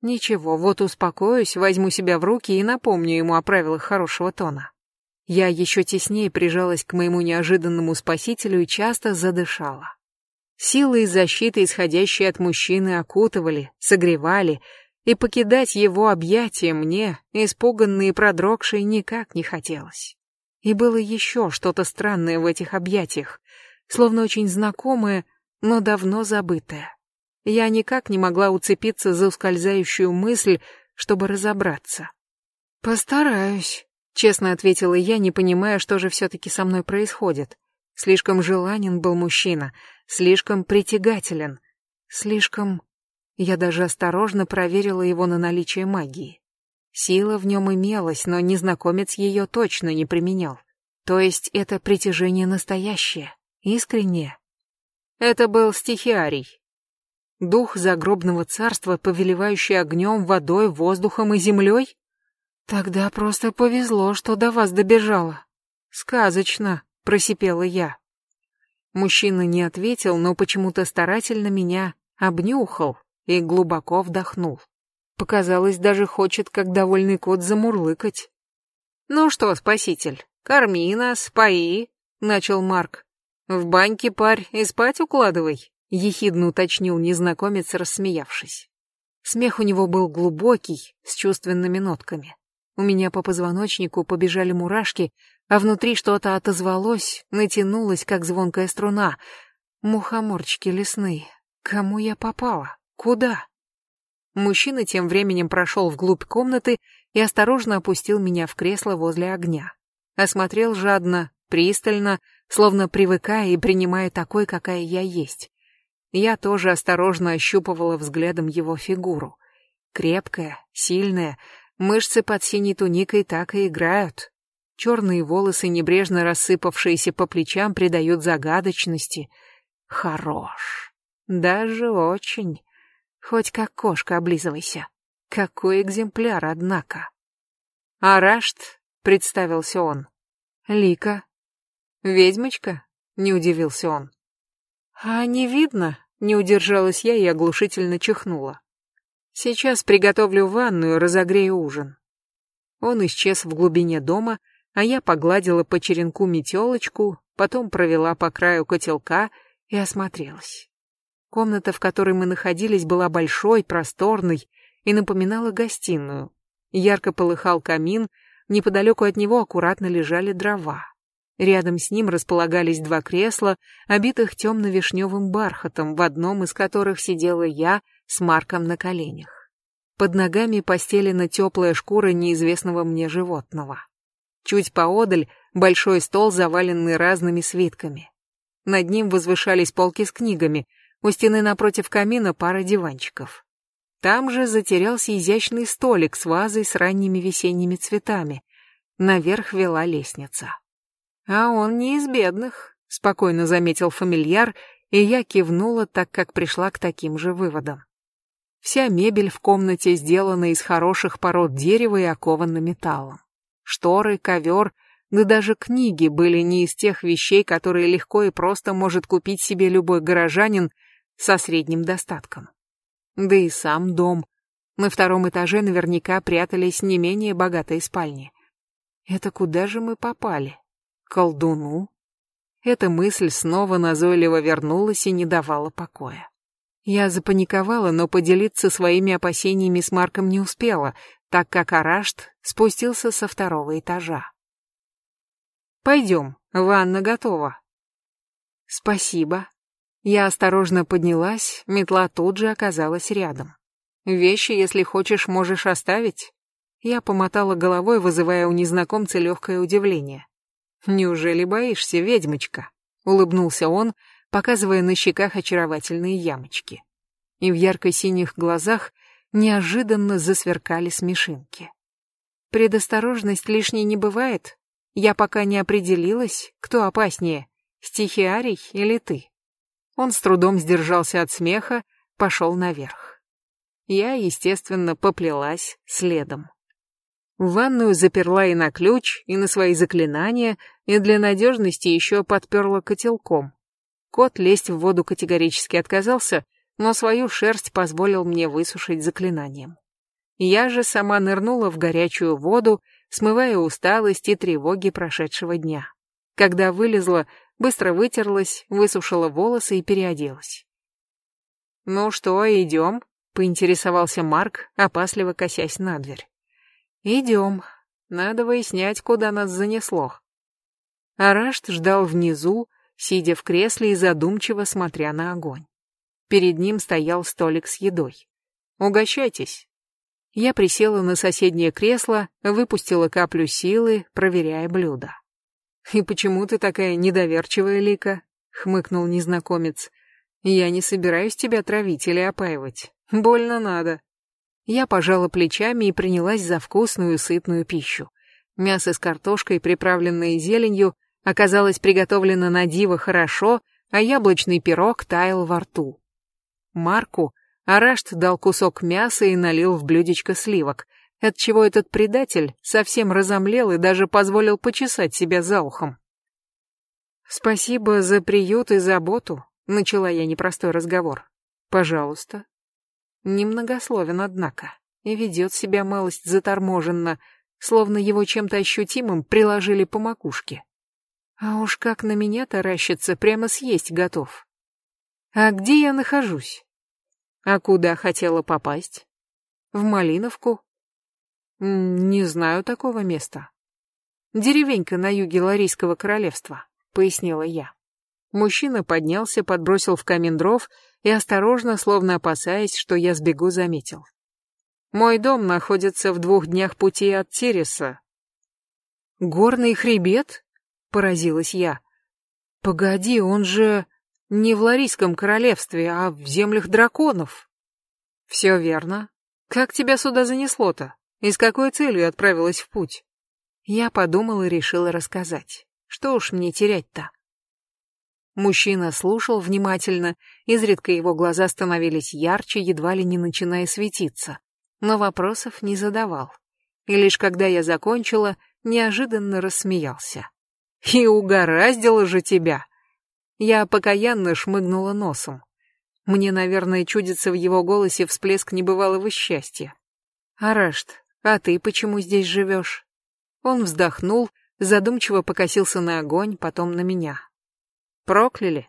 Ничего, вот успокоюсь, возьму себя в руки и напомню ему о правилах хорошего тона. Я еще теснее прижалась к моему неожиданному спасителю и часто задышала. Силы и защиты, исходящие от мужчины, окутывали, согревали, и покидать его объятия мне, испуганной и продрогшей, никак не хотелось. И было еще что-то странное в этих объятиях, словно очень знакомое, но давно забытое. Я никак не могла уцепиться за ускользающую мысль, чтобы разобраться. «Постараюсь», — честно ответила я, не понимая, что же все-таки со мной происходит. Слишком желанен был мужчина, слишком притягателен, слишком... Я даже осторожно проверила его на наличие магии. Сила в нем имелась, но незнакомец ее точно не применял. То есть это притяжение настоящее, искреннее. Это был стихиарий. Дух загробного царства, повелевающий огнем, водой, воздухом и землей? Тогда просто повезло, что до вас добежала. Сказочно, просипела я. Мужчина не ответил, но почему-то старательно меня обнюхал и глубоко вдохнул. Показалось, даже хочет, как довольный кот, замурлыкать. «Ну что, спаситель, корми нас, пои», — начал Марк. «В баньке парь и спать укладывай», — ехидно уточнил незнакомец, рассмеявшись. Смех у него был глубокий, с чувственными нотками. У меня по позвоночнику побежали мурашки, а внутри что-то отозвалось, натянулось, как звонкая струна. Мухоморчики лесные. Кому я попала? Куда? Мужчина тем временем прошел вглубь комнаты и осторожно опустил меня в кресло возле огня. Осмотрел жадно, пристально, словно привыкая и принимая такой, какая я есть. Я тоже осторожно ощупывала взглядом его фигуру. Крепкая, сильная, мышцы под синей туникой так и играют. Черные волосы, небрежно рассыпавшиеся по плечам, придают загадочности. Хорош. Даже очень. Хоть как кошка облизывайся. Какой экземпляр, однако. Арашт, представился он. Лика. Ведьмочка? Не удивился он. А не видно? Не удержалась я и оглушительно чихнула. Сейчас приготовлю ванную, разогрею ужин. Он исчез в глубине дома, а я погладила по черенку метелочку, потом провела по краю котелка и осмотрелась. Комната, в которой мы находились, была большой, просторной и напоминала гостиную. Ярко полыхал камин, неподалеку от него аккуратно лежали дрова. Рядом с ним располагались два кресла, обитых темно-вишневым бархатом, в одном из которых сидела я с Марком на коленях. Под ногами постелена теплая шкура неизвестного мне животного. Чуть поодаль большой стол, заваленный разными свитками. Над ним возвышались полки с книгами, у стены напротив камина пара диванчиков. Там же затерялся изящный столик с вазой с ранними весенними цветами. Наверх вела лестница. А он не из бедных, спокойно заметил фамильяр, и я кивнула, так как пришла к таким же выводам. Вся мебель в комнате сделана из хороших пород дерева и окована металлом. Шторы, ковер, да даже книги были не из тех вещей, которые легко и просто может купить себе любой горожанин со средним достатком. Да и сам дом. На втором этаже наверняка прятались не менее богатые спальни. Это куда же мы попали? колдуну? Эта мысль снова назойливо вернулась и не давала покоя. Я запаниковала, но поделиться своими опасениями с Марком не успела, так как Арашт спустился со второго этажа. Пойдем, ванна готова. Спасибо. Я осторожно поднялась, метла тут же оказалась рядом. Вещи, если хочешь, можешь оставить. Я помотала головой, вызывая у незнакомца легкое удивление. «Неужели боишься, ведьмочка?» — улыбнулся он, показывая на щеках очаровательные ямочки. И в ярко-синих глазах неожиданно засверкали смешинки. «Предосторожность лишней не бывает. Я пока не определилась, кто опаснее, стихиарий или ты». Он с трудом сдержался от смеха, пошел наверх. Я, естественно, поплелась следом. В ванную заперла и на ключ, и на свои заклинания, и для надежности еще подперла котелком. Кот лезть в воду категорически отказался, но свою шерсть позволил мне высушить заклинанием. Я же сама нырнула в горячую воду, смывая усталость и тревоги прошедшего дня. Когда вылезла, быстро вытерлась, высушила волосы и переоделась. «Ну что, идем?» — поинтересовался Марк, опасливо косясь на дверь. Идем. Надо выяснять, куда нас занесло. Арашт ждал внизу, сидя в кресле и задумчиво смотря на огонь. Перед ним стоял столик с едой. «Угощайтесь». Я присела на соседнее кресло, выпустила каплю силы, проверяя блюдо. «И почему ты такая недоверчивая, Лика?» — хмыкнул незнакомец. «Я не собираюсь тебя травить или опаивать. Больно надо». Я пожала плечами и принялась за вкусную сытную пищу. Мясо с картошкой, приправленное зеленью, оказалось приготовлено на диво хорошо, а яблочный пирог таял во рту. Марку Арашт дал кусок мяса и налил в блюдечко сливок, отчего этот предатель совсем разомлел и даже позволил почесать себя за ухом. «Спасибо за приют и заботу», — начала я непростой разговор. «Пожалуйста, Немногословен, однако, и ведет себя малость заторможенно, словно его чем-то ощутимым приложили по макушке. А уж как на меня таращится, прямо съесть готов. А где я нахожусь? А куда хотела попасть? В Малиновку? Не знаю такого места. Деревенька на юге Ларийского королевства, пояснила я. Мужчина поднялся, подбросил в камин дров и осторожно, словно опасаясь, что я сбегу, заметил. «Мой дом находится в двух днях пути от Тереса». «Горный хребет?» — поразилась я. «Погоди, он же не в Ларийском королевстве, а в землях драконов». «Все верно. Как тебя сюда занесло-то? И с какой целью отправилась в путь?» Я подумала и решила рассказать. Что уж мне терять-то? Мужчина слушал внимательно, изредка его глаза становились ярче, едва ли не начиная светиться, но вопросов не задавал. И лишь когда я закончила, неожиданно рассмеялся. «И угораздило же тебя!» Я покаянно шмыгнула носом. Мне, наверное, чудится в его голосе всплеск небывалого счастья. «Арашт, а ты почему здесь живешь?» Он вздохнул, задумчиво покосился на огонь, потом на меня. Прокляли?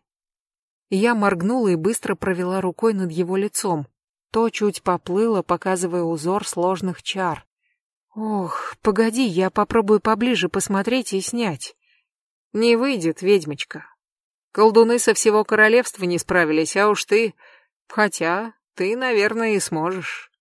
Я моргнула и быстро провела рукой над его лицом. То чуть поплыло, показывая узор сложных чар. Ох, погоди, я попробую поближе посмотреть и снять. Не выйдет, ведьмочка. Колдуны со всего королевства не справились, а уж ты... Хотя, ты, наверное, и сможешь.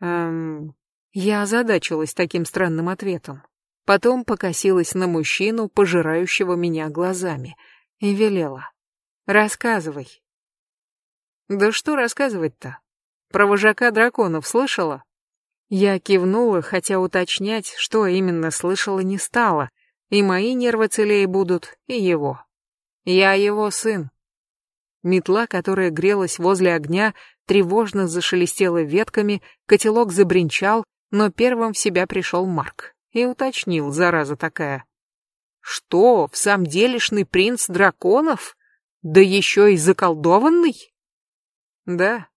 Эм... Я озадачилась таким странным ответом. Потом покосилась на мужчину, пожирающего меня глазами, и велела. «Рассказывай». «Да что рассказывать-то? Про вожака драконов слышала?» Я кивнула, хотя уточнять, что именно слышала, не стала. И мои нервы целее будут, и его. Я его сын. Метла, которая грелась возле огня, тревожно зашелестела ветками, котелок забринчал, но первым в себя пришел Марк и уточнил, зараза такая. Что, в самом делешный принц драконов? Да еще и заколдованный? Да.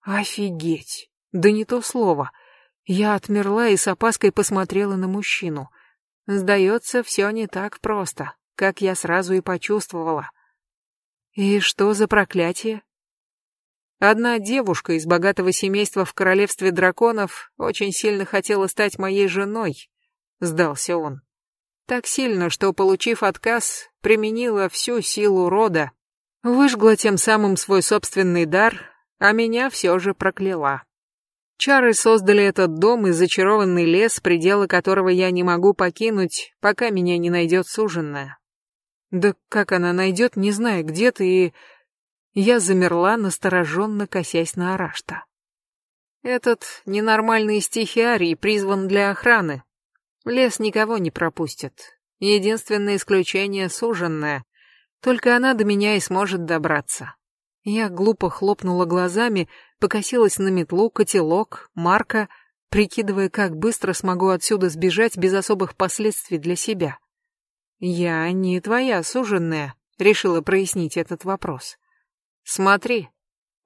Офигеть. Да не то слово. Я отмерла и с опаской посмотрела на мужчину. Сдается, все не так просто, как я сразу и почувствовала. И что за проклятие? Одна девушка из богатого семейства в королевстве драконов очень сильно хотела стать моей женой, сдался он. Так сильно, что, получив отказ, применила всю силу рода, выжгла тем самым свой собственный дар, а меня все же прокляла. Чары создали этот дом и зачарованный лес, пределы которого я не могу покинуть, пока меня не найдет суженная. Да как она найдет, не знаю, где ты, и... Я замерла, настороженно косясь на Арашта. Этот ненормальный стихиарий призван для охраны. Лес никого не пропустит. Единственное исключение — суженная. Только она до меня и сможет добраться. Я глупо хлопнула глазами, покосилась на метлу, котелок, Марка, прикидывая, как быстро смогу отсюда сбежать без особых последствий для себя. «Я не твоя суженная», — решила прояснить этот вопрос. «Смотри».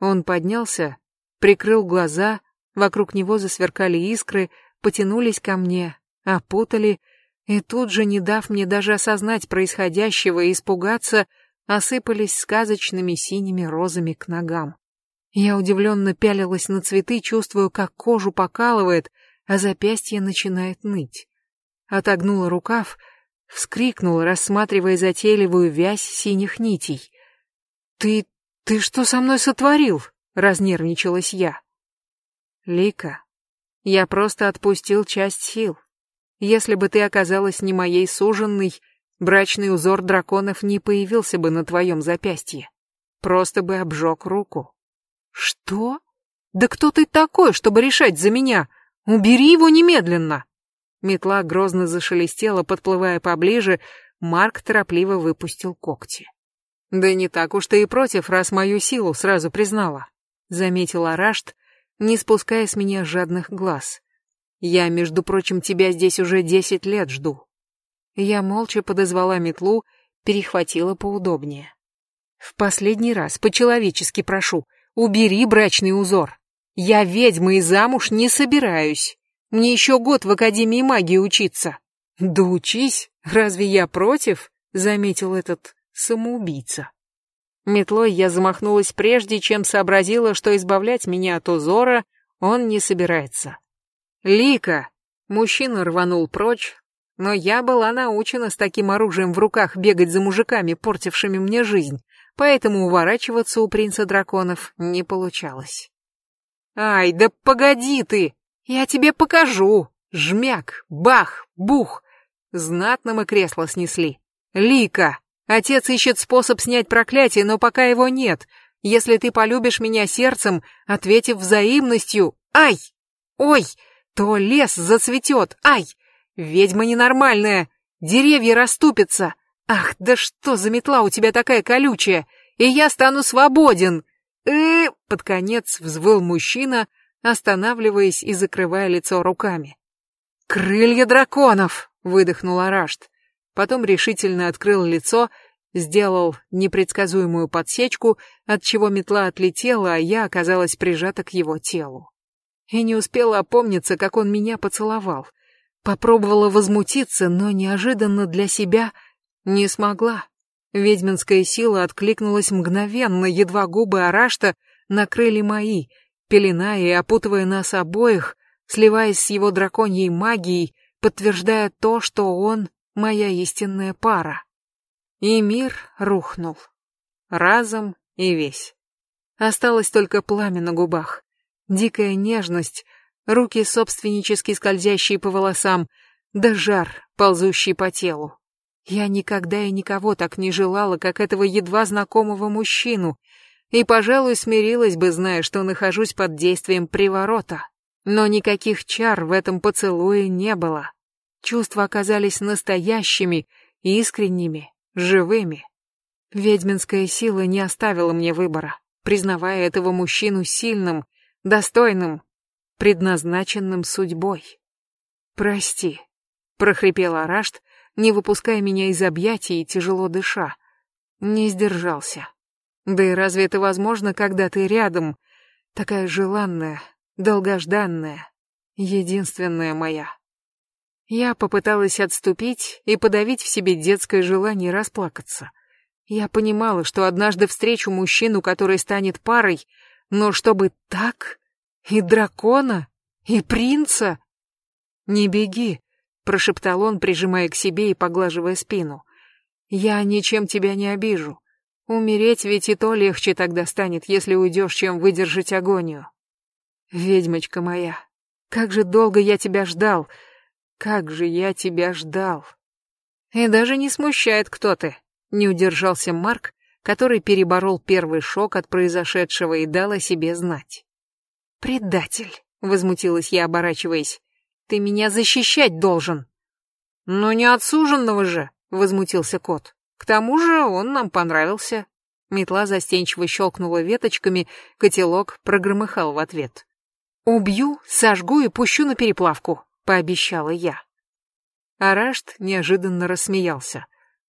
Он поднялся, прикрыл глаза, вокруг него засверкали искры, потянулись ко мне, опутали, и тут же, не дав мне даже осознать происходящего и испугаться, осыпались сказочными синими розами к ногам. Я удивленно пялилась на цветы, чувствую, как кожу покалывает, а запястье начинает ныть. Отогнула рукав, вскрикнула, рассматривая затейливую вязь синих нитей. «Ты... ты что со мной сотворил?» — разнервничалась я. «Лика, я просто отпустил часть сил. Если бы ты оказалась не моей суженной, брачный узор драконов не появился бы на твоем запястье. Просто бы обжег руку. Что? Да кто ты такой, чтобы решать за меня? Убери его немедленно. Метла грозно зашелестела, подплывая поближе, Марк торопливо выпустил когти. Да не так уж ты и против, раз мою силу сразу признала, заметил Арашт, не спуская с меня жадных глаз. Я, между прочим, тебя здесь уже десять лет жду. Я молча подозвала метлу, перехватила поудобнее. В последний раз, по-человечески прошу, убери брачный узор. Я ведьма и замуж не собираюсь. Мне еще год в Академии магии учиться. Да учись, разве я против? Заметил этот самоубийца. Метлой я замахнулась прежде, чем сообразила, что избавлять меня от узора он не собирается. «Лика!» Мужчина рванул прочь, но я была научена с таким оружием в руках бегать за мужиками, портившими мне жизнь, поэтому уворачиваться у принца драконов не получалось. «Ай, да погоди ты! Я тебе покажу!» Жмяк, бах, бух. Знатно мы кресло снесли. Лика, отец ищет способ снять проклятие, но пока его нет. Если ты полюбишь меня сердцем, ответив взаимностью, ай, ой, то лес зацветет, ай, Ведьма ненормальная! Деревья расступятся! Ах, да что за метла у тебя такая колючая! И я стану свободен! э Под конец взвыл мужчина, останавливаясь и закрывая лицо руками. «Крылья драконов!» — выдохнул Арашт. Потом решительно открыл лицо, сделал непредсказуемую подсечку, от чего метла отлетела, а я оказалась прижата к его телу. И не успела опомниться, как он меня поцеловал — Попробовала возмутиться, но неожиданно для себя не смогла. Ведьминская сила откликнулась мгновенно, едва губы Арашта накрыли мои, пеленая и опутывая нас обоих, сливаясь с его драконьей магией, подтверждая то, что он моя истинная пара. И мир рухнул. Разом и весь. Осталось только пламя на губах, дикая нежность, руки собственнически скользящие по волосам, да жар, ползущий по телу. Я никогда и никого так не желала, как этого едва знакомого мужчину, и, пожалуй, смирилась бы, зная, что нахожусь под действием приворота. Но никаких чар в этом поцелуе не было. Чувства оказались настоящими, искренними, живыми. Ведьминская сила не оставила мне выбора, признавая этого мужчину сильным, достойным, предназначенным судьбой. «Прости», — прохрипел Арашт, не выпуская меня из объятий и тяжело дыша. Не сдержался. Да и разве это возможно, когда ты рядом, такая желанная, долгожданная, единственная моя? Я попыталась отступить и подавить в себе детское желание расплакаться. Я понимала, что однажды встречу мужчину, который станет парой, но чтобы так... И дракона? И принца? Не беги. прошептал он, прижимая к себе и поглаживая спину. Я ничем тебя не обижу. Умереть ведь и то легче тогда станет, если уйдешь, чем выдержать агонию. Ведьмочка моя, как же долго я тебя ждал, как же я тебя ждал. И даже не смущает, кто ты. Не удержался Марк, который переборол первый шок от произошедшего и дал о себе знать. «Предатель!» — возмутилась я, оборачиваясь. «Ты меня защищать должен!» «Но не отсуженного же!» — возмутился кот. «К тому же он нам понравился». Метла застенчиво щелкнула веточками, котелок прогромыхал в ответ. «Убью, сожгу и пущу на переплавку», — пообещала я. Арашт неожиданно рассмеялся.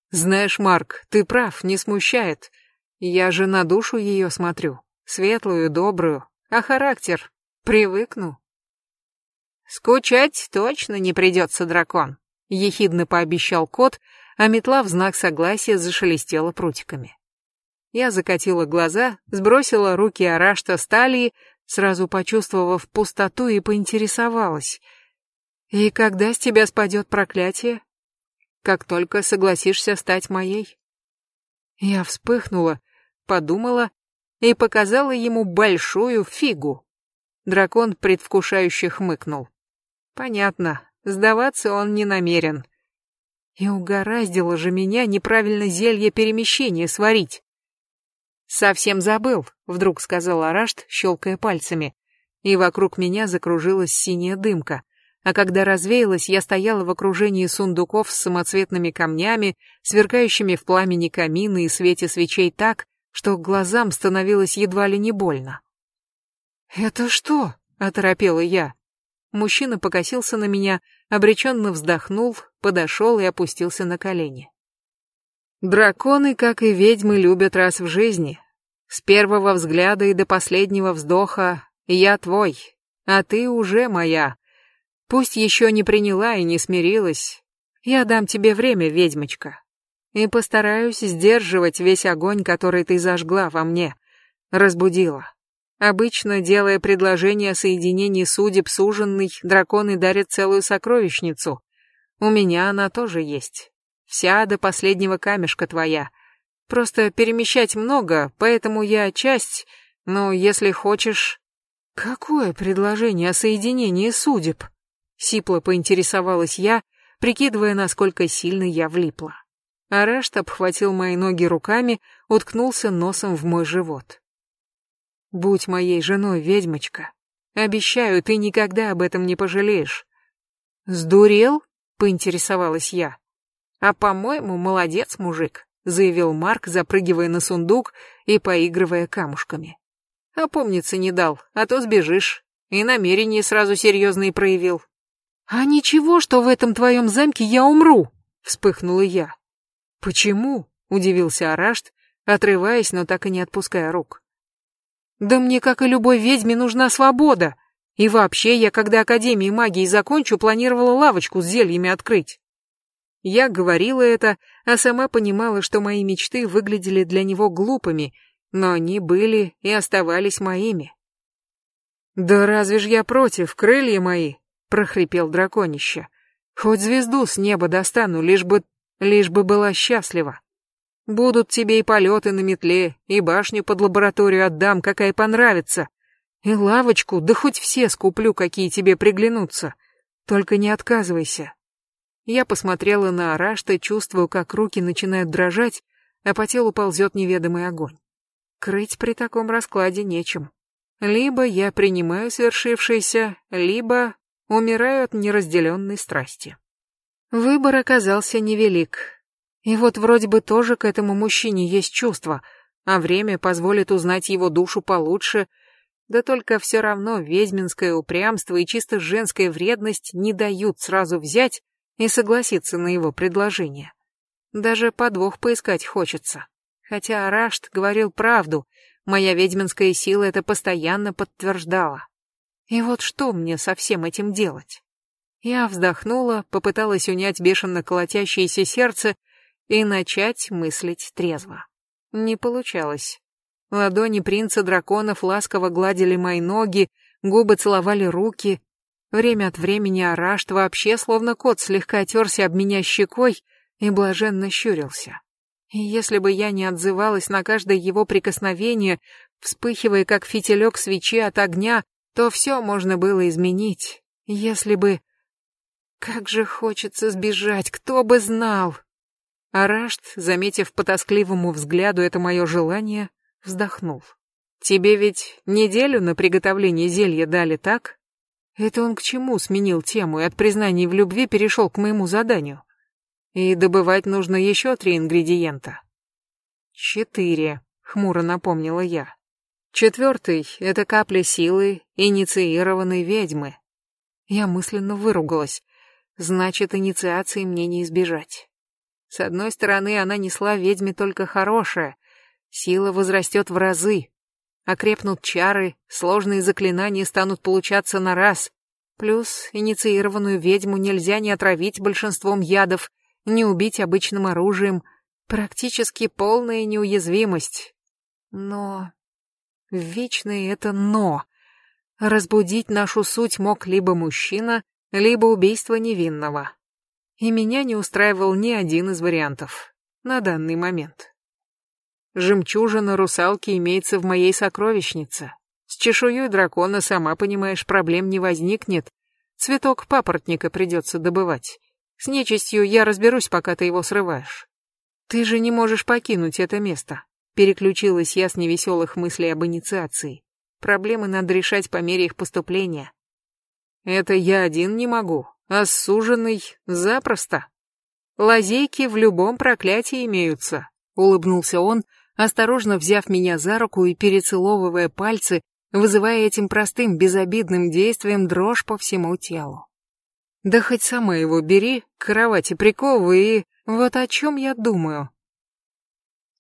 «Знаешь, Марк, ты прав, не смущает. Я же на душу ее смотрю, светлую, добрую, а характер привыкну». «Скучать точно не придется, дракон», — ехидно пообещал кот, а метла в знак согласия зашелестела прутиками. Я закатила глаза, сбросила руки Арашта с талии, сразу почувствовав пустоту и поинтересовалась. «И когда с тебя спадет проклятие?» как только согласишься стать моей. Я вспыхнула, подумала и показала ему большую фигу. Дракон предвкушающе хмыкнул. Понятно, сдаваться он не намерен. И угораздило же меня неправильно зелье перемещения сварить. «Совсем забыл», — вдруг сказал Арашт, щелкая пальцами, и вокруг меня закружилась синяя дымка а когда развеялась, я стояла в окружении сундуков с самоцветными камнями, сверкающими в пламени камина и свете свечей так, что глазам становилось едва ли не больно. «Это что?» — оторопела я. Мужчина покосился на меня, обреченно вздохнул, подошел и опустился на колени. «Драконы, как и ведьмы, любят раз в жизни. С первого взгляда и до последнего вздоха я твой, а ты уже моя», Пусть еще не приняла и не смирилась. Я дам тебе время, ведьмочка. И постараюсь сдерживать весь огонь, который ты зажгла во мне. Разбудила. Обычно, делая предложение о соединении судеб с ужинной, драконы дарят целую сокровищницу. У меня она тоже есть. Вся до последнего камешка твоя. Просто перемещать много, поэтому я часть, но если хочешь... Какое предложение о соединении судеб? Сипло поинтересовалась я, прикидывая, насколько сильно я влипла. Арашт обхватил мои ноги руками, уткнулся носом в мой живот. «Будь моей женой, ведьмочка. Обещаю, ты никогда об этом не пожалеешь». «Сдурел?» — поинтересовалась я. «А, по-моему, молодец, мужик», — заявил Марк, запрыгивая на сундук и поигрывая камушками. «Опомниться не дал, а то сбежишь. И намерение сразу серьезные проявил. «А ничего, что в этом твоем замке я умру!» — вспыхнула я. «Почему?» — удивился Арашт, отрываясь, но так и не отпуская рук. «Да мне, как и любой ведьме, нужна свобода. И вообще, я, когда Академии магии закончу, планировала лавочку с зельями открыть». Я говорила это, а сама понимала, что мои мечты выглядели для него глупыми, но они были и оставались моими. «Да разве ж я против, крылья мои?» Прохрипел драконище. Хоть звезду с неба достану, лишь бы... лишь бы была счастлива. Будут тебе и полеты на метле, и башню под лабораторию отдам, какая понравится. И лавочку, да хоть все скуплю, какие тебе приглянутся. Только не отказывайся. Я посмотрела на Арашта, чувствую, как руки начинают дрожать, а по телу ползет неведомый огонь. Крыть при таком раскладе нечем. Либо я принимаю свершившееся, либо умираю от неразделенной страсти. Выбор оказался невелик. И вот вроде бы тоже к этому мужчине есть чувство, а время позволит узнать его душу получше, да только все равно ведьминское упрямство и чисто женская вредность не дают сразу взять и согласиться на его предложение. Даже подвох поискать хочется. Хотя Арашт говорил правду, моя ведьминская сила это постоянно подтверждала. И вот что мне со всем этим делать? Я вздохнула, попыталась унять бешено колотящееся сердце и начать мыслить трезво. Не получалось. Ладони принца драконов ласково гладили мои ноги, губы целовали руки. Время от времени Арашт вообще, словно кот, слегка терся об меня щекой и блаженно щурился. И если бы я не отзывалась на каждое его прикосновение, вспыхивая как фитилек свечи от огня, то все можно было изменить, если бы... Как же хочется сбежать, кто бы знал! Арашт, заметив по тоскливому взгляду это мое желание, вздохнул. «Тебе ведь неделю на приготовление зелья дали, так?» Это он к чему сменил тему и от признаний в любви перешел к моему заданию? И добывать нужно еще три ингредиента. Четыре, хмуро напомнила я. Четвертый — это капля силы инициированной ведьмы. Я мысленно выругалась. Значит, инициации мне не избежать. С одной стороны, она несла ведьме только хорошее. Сила возрастет в разы. Окрепнут чары, сложные заклинания станут получаться на раз. Плюс инициированную ведьму нельзя не отравить большинством ядов, не убить обычным оружием. Практически полная неуязвимость. Но... Вечное это «но». Разбудить нашу суть мог либо мужчина, либо убийство невинного. И меня не устраивал ни один из вариантов на данный момент. Жемчужина русалки имеется в моей сокровищнице. С чешуей дракона, сама понимаешь, проблем не возникнет. Цветок папоротника придется добывать. С нечистью я разберусь, пока ты его срываешь. Ты же не можешь покинуть это место. Переключилась я с невеселых мыслей об инициации. Проблемы надо решать по мере их поступления. Это я один не могу, а суженный запросто. Лазейки в любом проклятии имеются, улыбнулся он, осторожно взяв меня за руку и перецеловывая пальцы, вызывая этим простым, безобидным действием дрожь по всему телу. Да хоть сама его бери, к кровати приковывай и... Вот о чем я думаю.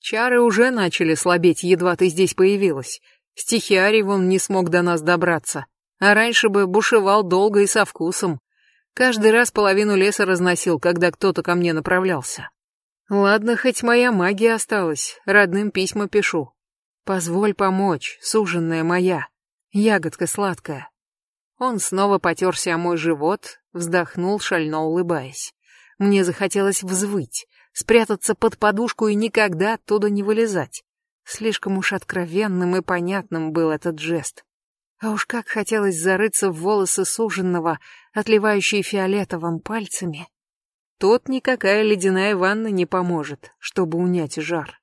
Чары уже начали слабеть, едва ты здесь появилась. Стихиарий вон не смог до нас добраться. А раньше бы бушевал долго и со вкусом. Каждый раз половину леса разносил, когда кто-то ко мне направлялся. Ладно, хоть моя магия осталась, родным письма пишу. Позволь помочь, суженная моя, ягодка сладкая. Он снова потерся о мой живот, вздохнул, шально улыбаясь. Мне захотелось взвыть, спрятаться под подушку и никогда оттуда не вылезать. Слишком уж откровенным и понятным был этот жест. А уж как хотелось зарыться в волосы суженного, отливающие фиолетовым пальцами. Тут никакая ледяная ванна не поможет, чтобы унять жар.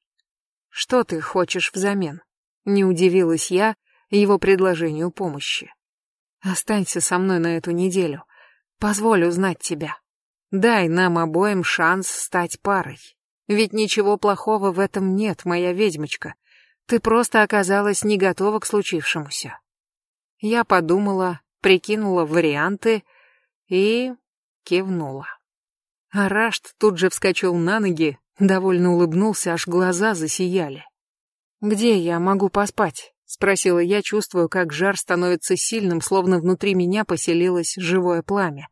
Что ты хочешь взамен? Не удивилась я его предложению помощи. Останься со мной на эту неделю. Позволь узнать тебя. Дай нам обоим шанс стать парой. Ведь ничего плохого в этом нет, моя ведьмочка. Ты просто оказалась не готова к случившемуся. Я подумала, прикинула варианты и кивнула. Арашт тут же вскочил на ноги, довольно улыбнулся, аж глаза засияли. «Где я могу поспать?» — спросила я, чувствуя, как жар становится сильным, словно внутри меня поселилось живое пламя.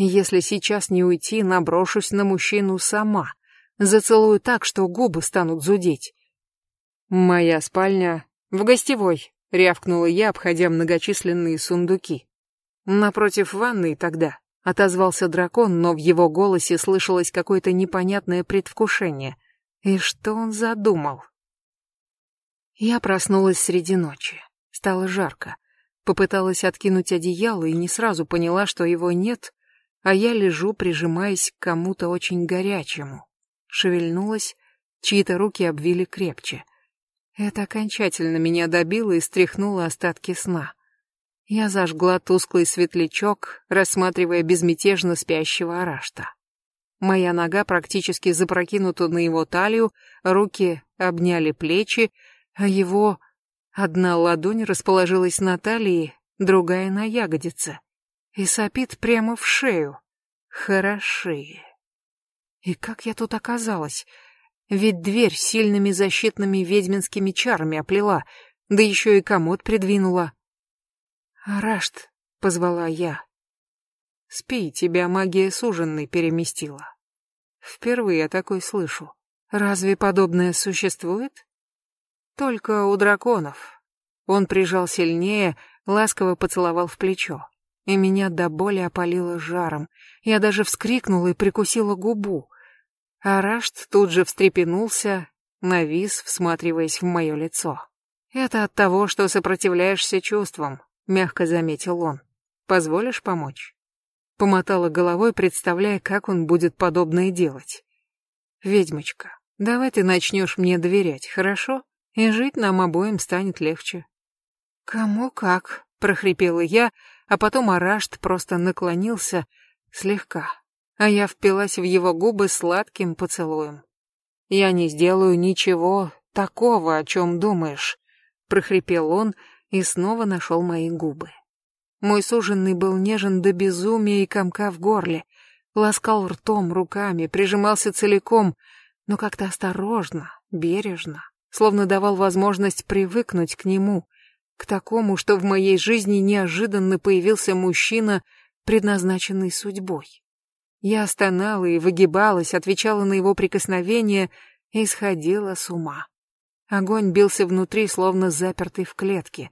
Если сейчас не уйти, наброшусь на мужчину сама. Зацелую так, что губы станут зудеть. «Моя спальня в гостевой», — рявкнула я, обходя многочисленные сундуки. «Напротив ванной тогда», — отозвался дракон, но в его голосе слышалось какое-то непонятное предвкушение. И что он задумал? Я проснулась среди ночи. Стало жарко. Попыталась откинуть одеяло и не сразу поняла, что его нет, а я лежу, прижимаясь к кому-то очень горячему. Шевельнулась, чьи-то руки обвили крепче. Это окончательно меня добило и стряхнуло остатки сна. Я зажгла тусклый светлячок, рассматривая безмятежно спящего Арашта. Моя нога практически запрокинута на его талию, руки обняли плечи, а его... Одна ладонь расположилась на талии, другая на ягодице. И сопит прямо в шею. Хороши. И как я тут оказалась? Ведь дверь сильными защитными ведьминскими чарами оплела, да еще и комод придвинула. «Арашт», — позвала я. «Спи, тебя магия суженной переместила». Впервые я такой слышу. Разве подобное существует? Только у драконов. Он прижал сильнее, ласково поцеловал в плечо. И меня до боли опалило жаром. Я даже вскрикнула и прикусила губу. Арашт тут же встрепенулся, навис, всматриваясь в мое лицо. «Это от того, что сопротивляешься чувствам», — мягко заметил он. «Позволишь помочь?» Помотала головой, представляя, как он будет подобное делать. «Ведьмочка, давай ты начнешь мне доверять, хорошо? И жить нам обоим станет легче». «Кому как?» — прохрипела я, а потом Арашт просто наклонился слегка, а я впилась в его губы сладким поцелуем. «Я не сделаю ничего такого, о чем думаешь», — прохрипел он и снова нашел мои губы. Мой суженный был нежен до безумия и комка в горле, ласкал ртом, руками, прижимался целиком, но как-то осторожно, бережно, словно давал возможность привыкнуть к нему, к такому, что в моей жизни неожиданно появился мужчина, предназначенный судьбой. Я стонала и выгибалась, отвечала на его прикосновения и сходила с ума. Огонь бился внутри, словно запертый в клетке.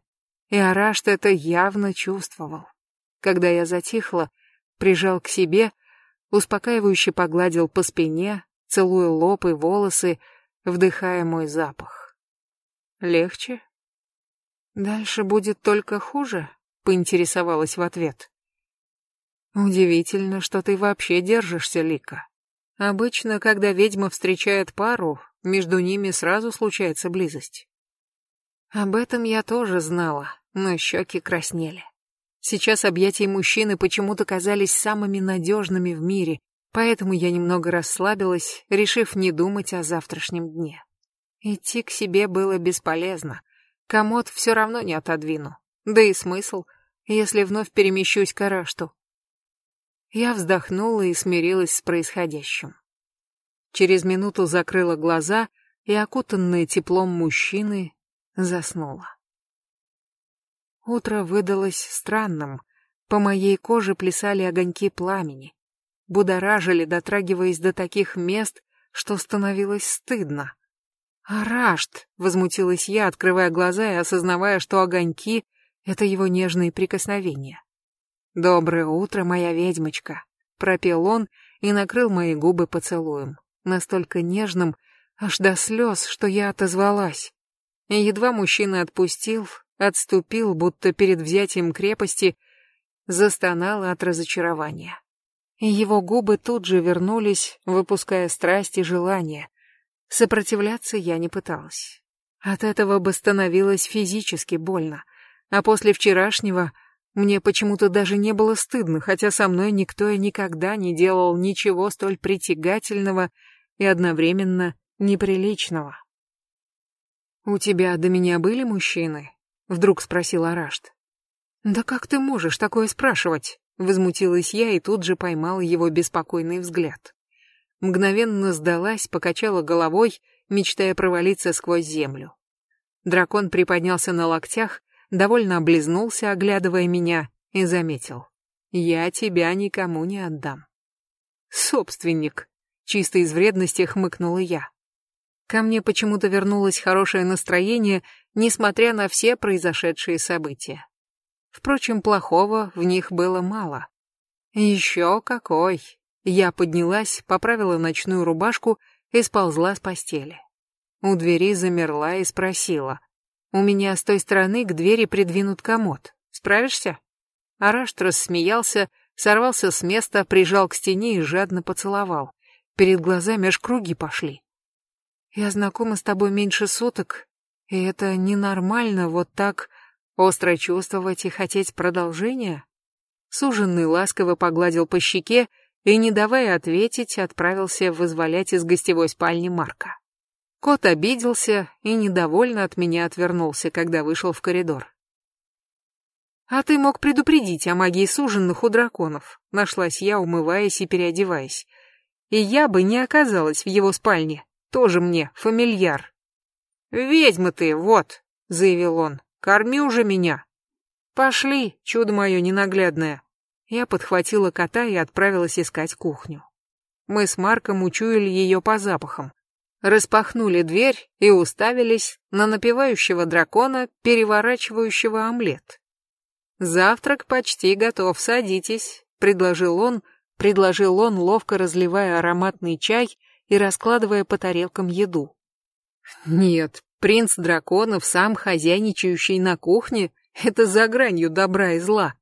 И Арашт это явно чувствовал. Когда я затихла, прижал к себе, успокаивающе погладил по спине, целуя лоб и волосы, вдыхая мой запах. «Легче?» «Дальше будет только хуже?» — поинтересовалась в ответ. «Удивительно, что ты вообще держишься, Лика. Обычно, когда ведьма встречает пару, между ними сразу случается близость. Об этом я тоже знала, но щеки краснели. Сейчас объятия мужчины почему-то казались самыми надежными в мире, поэтому я немного расслабилась, решив не думать о завтрашнем дне. Идти к себе было бесполезно. Комод все равно не отодвину. Да и смысл, если вновь перемещусь к Арашту. Я вздохнула и смирилась с происходящим. Через минуту закрыла глаза и, окутанная теплом мужчины, заснула. Утро выдалось странным. По моей коже плясали огоньки пламени. Будоражили, дотрагиваясь до таких мест, что становилось стыдно. «Арашт!» — возмутилась я, открывая глаза и осознавая, что огоньки — это его нежные прикосновения. «Доброе утро, моя ведьмочка!» — пропел он и накрыл мои губы поцелуем, настолько нежным, аж до слез, что я отозвалась. И едва мужчина отпустил, отступил, будто перед взятием крепости, застонал от разочарования. И его губы тут же вернулись, выпуская страсть и желание. Сопротивляться я не пыталась. От этого бы становилось физически больно, а после вчерашнего мне почему-то даже не было стыдно, хотя со мной никто и никогда не делал ничего столь притягательного и одновременно неприличного. «У тебя до меня были мужчины?» — вдруг спросил Арашт. «Да как ты можешь такое спрашивать?» — возмутилась я и тут же поймала его беспокойный взгляд. Мгновенно сдалась, покачала головой, мечтая провалиться сквозь землю. Дракон приподнялся на локтях, довольно облизнулся, оглядывая меня, и заметил. «Я тебя никому не отдам». «Собственник», — чисто из вредности хмыкнула я. Ко мне почему-то вернулось хорошее настроение, несмотря на все произошедшие события. Впрочем, плохого в них было мало. Еще какой! Я поднялась, поправила ночную рубашку и сползла с постели. У двери замерла и спросила. «У меня с той стороны к двери придвинут комод. Справишься?» Арашт рассмеялся, сорвался с места, прижал к стене и жадно поцеловал. Перед глазами аж круги пошли. Я знакома с тобой меньше суток, и это ненормально вот так остро чувствовать и хотеть продолжения. Суженный ласково погладил по щеке и, не давая ответить, отправился вызволять из гостевой спальни Марка. Кот обиделся и недовольно от меня отвернулся, когда вышел в коридор. «А ты мог предупредить о магии суженных у драконов», — нашлась я, умываясь и переодеваясь. «И я бы не оказалась в его спальне». Тоже мне фамильяр. «Ведьма ты, вот», — заявил он, — «корми уже меня». «Пошли, чудо мое ненаглядное». Я подхватила кота и отправилась искать кухню. Мы с Марком учуяли ее по запахам. Распахнули дверь и уставились на напевающего дракона, переворачивающего омлет. Завтрак почти готов, садитесь, предложил он, предложил он, ловко разливая ароматный чай и раскладывая по тарелкам еду. Нет, принц драконов, сам хозяйничающий на кухне, это за гранью добра и зла.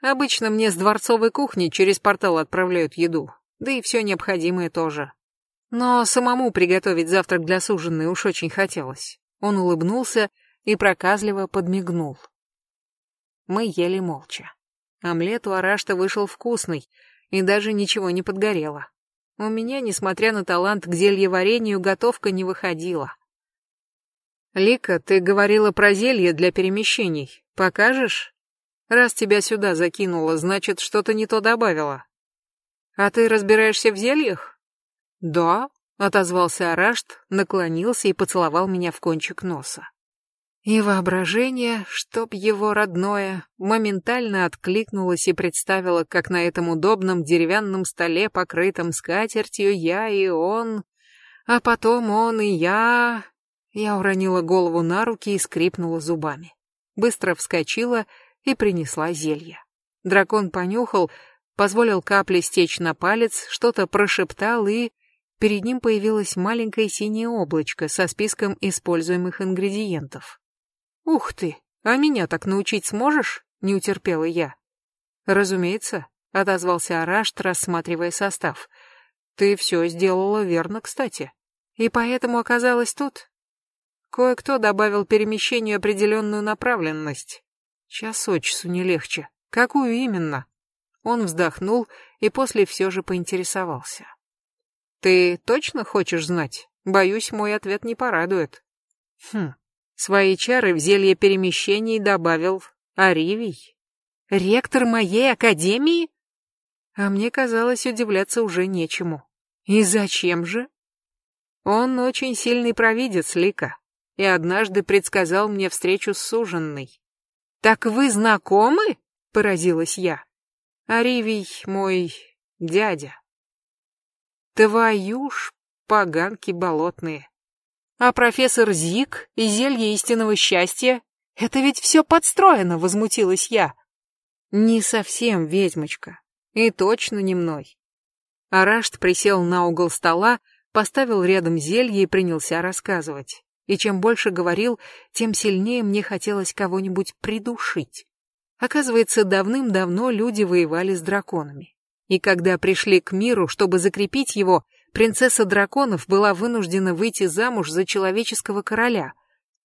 Обычно мне с дворцовой кухни через портал отправляют еду, да и все необходимое тоже. Но самому приготовить завтрак для суженой уж очень хотелось. Он улыбнулся и проказливо подмигнул. Мы ели молча. Омлет у Арашта вышел вкусный, и даже ничего не подгорело. У меня, несмотря на талант к зельеварению, готовка не выходила. «Лика, ты говорила про зелье для перемещений. Покажешь? Раз тебя сюда закинуло, значит, что-то не то добавила. А ты разбираешься в зельях?» «Да», — отозвался Арашт, наклонился и поцеловал меня в кончик носа. И воображение, чтоб его родное, моментально откликнулось и представило, как на этом удобном деревянном столе, покрытом скатертью, я и он, а потом он и я... Я уронила голову на руки и скрипнула зубами. Быстро вскочила и принесла зелье. Дракон понюхал, позволил капле стечь на палец, что-то прошептал и... Перед ним появилось маленькое синее облачко со списком используемых ингредиентов. «Ух ты! А меня так научить сможешь?» — не утерпела я. «Разумеется», — отозвался Арашт, рассматривая состав. «Ты все сделала верно, кстати. И поэтому оказалась тут?» Кое-кто добавил перемещению определенную направленность. Час от часу не легче. Какую именно? Он вздохнул и после все же поинтересовался. «Ты точно хочешь знать? Боюсь, мой ответ не порадует». «Хм, Свои чары в зелье перемещений добавил Аривий. Ректор моей академии? А мне казалось, удивляться уже нечему. И зачем же? Он очень сильный провидец, Лика, и однажды предсказал мне встречу с суженной. «Так вы знакомы?» — поразилась я. «Аривий мой дядя». «Твою ж поганки болотные!» А профессор Зик и зелье истинного счастья? Это ведь все подстроено, возмутилась я. Не совсем, ведьмочка. И точно не мной. Арашт присел на угол стола, поставил рядом зелье и принялся рассказывать. И чем больше говорил, тем сильнее мне хотелось кого-нибудь придушить. Оказывается, давным-давно люди воевали с драконами. И когда пришли к миру, чтобы закрепить его, принцесса драконов была вынуждена выйти замуж за человеческого короля.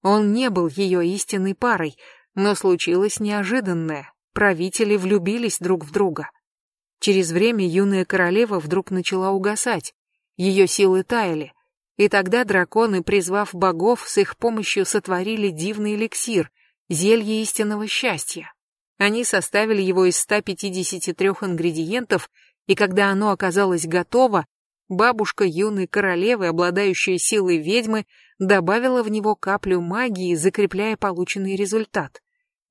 Он не был ее истинной парой, но случилось неожиданное. Правители влюбились друг в друга. Через время юная королева вдруг начала угасать. Ее силы таяли. И тогда драконы, призвав богов, с их помощью сотворили дивный эликсир, зелье истинного счастья. Они составили его из 153 ингредиентов, и когда оно оказалось готово, Бабушка юной королевы, обладающая силой ведьмы, добавила в него каплю магии, закрепляя полученный результат.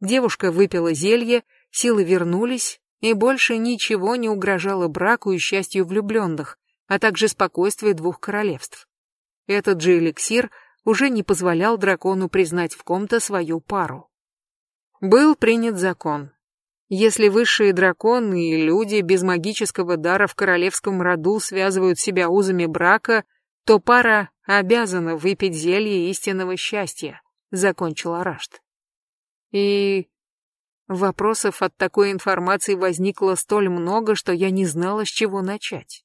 Девушка выпила зелье, силы вернулись, и больше ничего не угрожало браку и счастью влюбленных, а также спокойствию двух королевств. Этот же эликсир уже не позволял дракону признать в ком-то свою пару. Был принят закон, если высшие драконы и люди без магического дара в королевском роду связывают себя узами брака, то пара обязана выпить зелье истинного счастья, закончил Арашт. И вопросов от такой информации возникло столь много, что я не знала, с чего начать.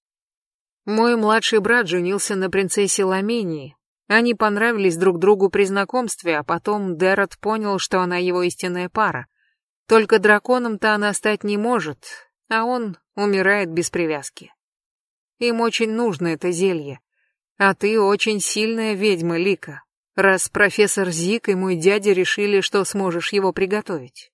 Мой младший брат женился на принцессе Ламении. Они понравились друг другу при знакомстве, а потом Дерот понял, что она его истинная пара. Только драконом-то она стать не может, а он умирает без привязки. Им очень нужно это зелье. А ты очень сильная ведьма, Лика, раз профессор Зик и мой дядя решили, что сможешь его приготовить.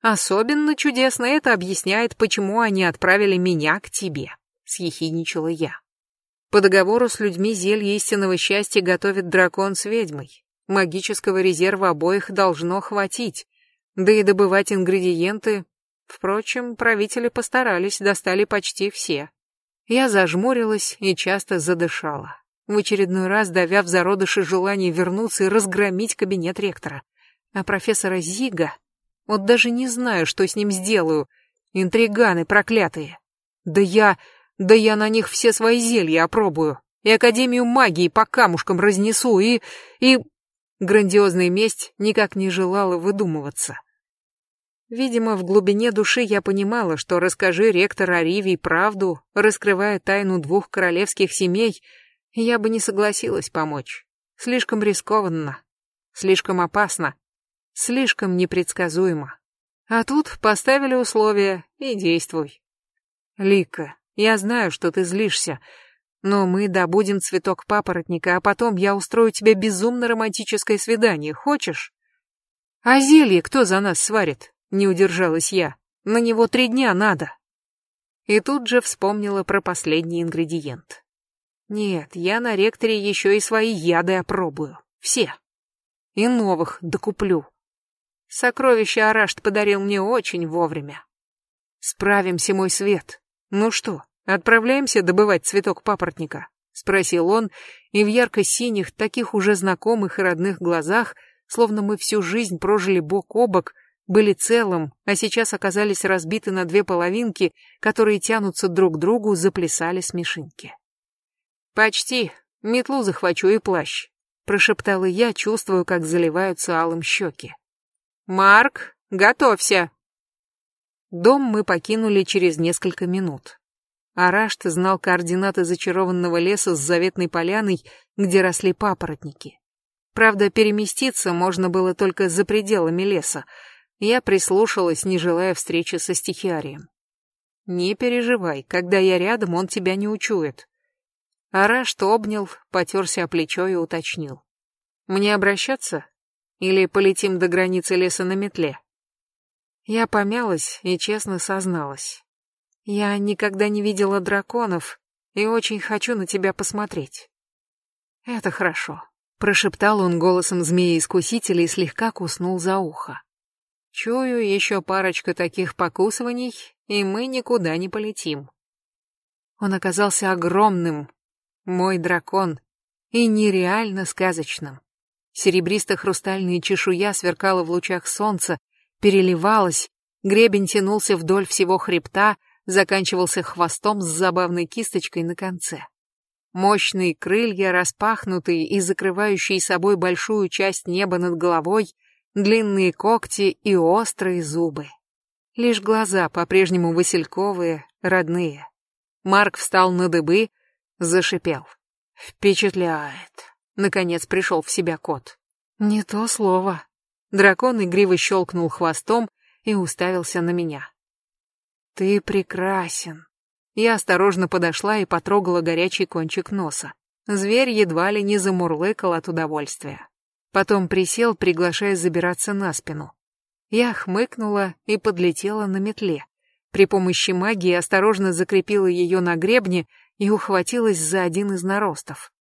Особенно чудесно это объясняет, почему они отправили меня к тебе, съехидничала я. По договору с людьми зелье истинного счастья готовит дракон с ведьмой. Магического резерва обоих должно хватить, да и добывать ингредиенты... Впрочем, правители постарались, достали почти все. Я зажмурилась и часто задышала, в очередной раз давя в зародыши желание вернуться и разгромить кабинет ректора. А профессора Зига... Вот даже не знаю, что с ним сделаю. Интриганы проклятые. Да я... да я на них все свои зелья опробую. И Академию магии по камушкам разнесу, и... и... Грандиозная месть никак не желала выдумываться. Видимо, в глубине души я понимала, что расскажи ректор Аривий правду, раскрывая тайну двух королевских семей, я бы не согласилась помочь. Слишком рискованно, слишком опасно, слишком непредсказуемо. А тут поставили условия и действуй. Лика, я знаю, что ты злишься, но мы добудем цветок папоротника, а потом я устрою тебе безумно романтическое свидание. Хочешь? А зелье кто за нас сварит? Не удержалась я. На него три дня надо. И тут же вспомнила про последний ингредиент. Нет, я на ректоре еще и свои яды опробую. Все. И новых докуплю. Сокровище Арашт подарил мне очень вовремя. Справимся, мой свет. Ну что, отправляемся добывать цветок папоротника? Спросил он, и в ярко-синих, таких уже знакомых и родных глазах, словно мы всю жизнь прожили бок о бок, были целым, а сейчас оказались разбиты на две половинки, которые тянутся друг к другу, заплясали смешинки. «Почти. Метлу захвачу и плащ», — прошептала я, чувствую, как заливаются алым щеки. «Марк, готовься!» Дом мы покинули через несколько минут. Арашт знал координаты зачарованного леса с заветной поляной, где росли папоротники. Правда, переместиться можно было только за пределами леса, я прислушалась, не желая встречи со стихиарием. «Не переживай, когда я рядом, он тебя не учует». Арашт обнял, потерся о плечо и уточнил. «Мне обращаться? Или полетим до границы леса на метле?» Я помялась и честно созналась. «Я никогда не видела драконов и очень хочу на тебя посмотреть». «Это хорошо», — прошептал он голосом змеи-искусителя и слегка куснул за ухо. Чую еще парочка таких покусываний, и мы никуда не полетим. Он оказался огромным, мой дракон, и нереально сказочным. Серебристо-хрустальная чешуя сверкала в лучах солнца, переливалась, гребень тянулся вдоль всего хребта, заканчивался хвостом с забавной кисточкой на конце. Мощные крылья, распахнутые и закрывающие собой большую часть неба над головой, длинные когти и острые зубы. Лишь глаза по-прежнему васильковые, родные. Марк встал на дыбы, зашипел. «Впечатляет!» Наконец пришел в себя кот. «Не то слово». Дракон игриво щелкнул хвостом и уставился на меня. «Ты прекрасен». Я осторожно подошла и потрогала горячий кончик носа. Зверь едва ли не замурлыкал от удовольствия. Потом присел, приглашая забираться на спину. Я хмыкнула и подлетела на метле. При помощи магии осторожно закрепила ее на гребне и ухватилась за один из наростов.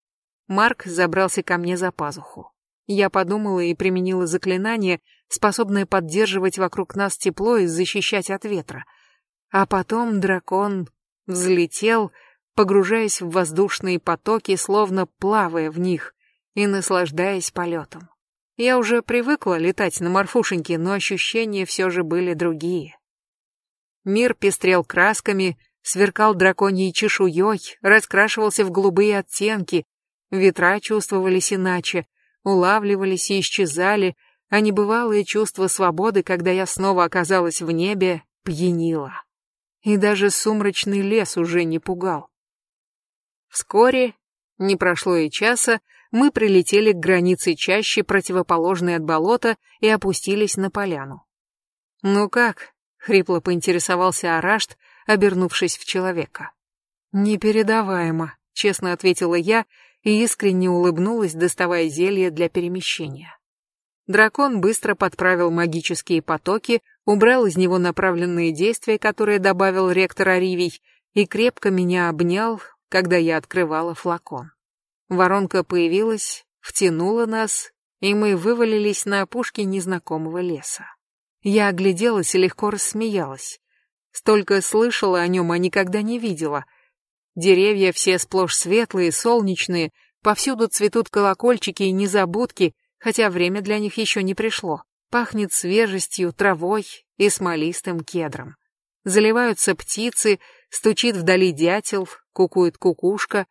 Марк забрался ко мне за пазуху. Я подумала и применила заклинание, способное поддерживать вокруг нас тепло и защищать от ветра. А потом дракон взлетел, погружаясь в воздушные потоки, словно плавая в них, и наслаждаясь полетом. Я уже привыкла летать на морфушеньке, но ощущения все же были другие. Мир пестрел красками, сверкал драконьей чешуей, раскрашивался в голубые оттенки, ветра чувствовались иначе, улавливались и исчезали, а небывалое чувство свободы, когда я снова оказалась в небе, пьянило. И даже сумрачный лес уже не пугал. Вскоре, не прошло и часа, мы прилетели к границе чаще, противоположной от болота, и опустились на поляну. «Ну как?» — хрипло поинтересовался Арашт, обернувшись в человека. «Непередаваемо», — честно ответила я и искренне улыбнулась, доставая зелье для перемещения. Дракон быстро подправил магические потоки, убрал из него направленные действия, которые добавил ректор Аривий, и крепко меня обнял, когда я открывала флакон. Воронка появилась, втянула нас, и мы вывалились на опушке незнакомого леса. Я огляделась и легко рассмеялась. Столько слышала о нем, а никогда не видела. Деревья все сплошь светлые, солнечные, повсюду цветут колокольчики и незабудки, хотя время для них еще не пришло. Пахнет свежестью, травой и смолистым кедром. Заливаются птицы, стучит вдали дятел, кукует кукушка.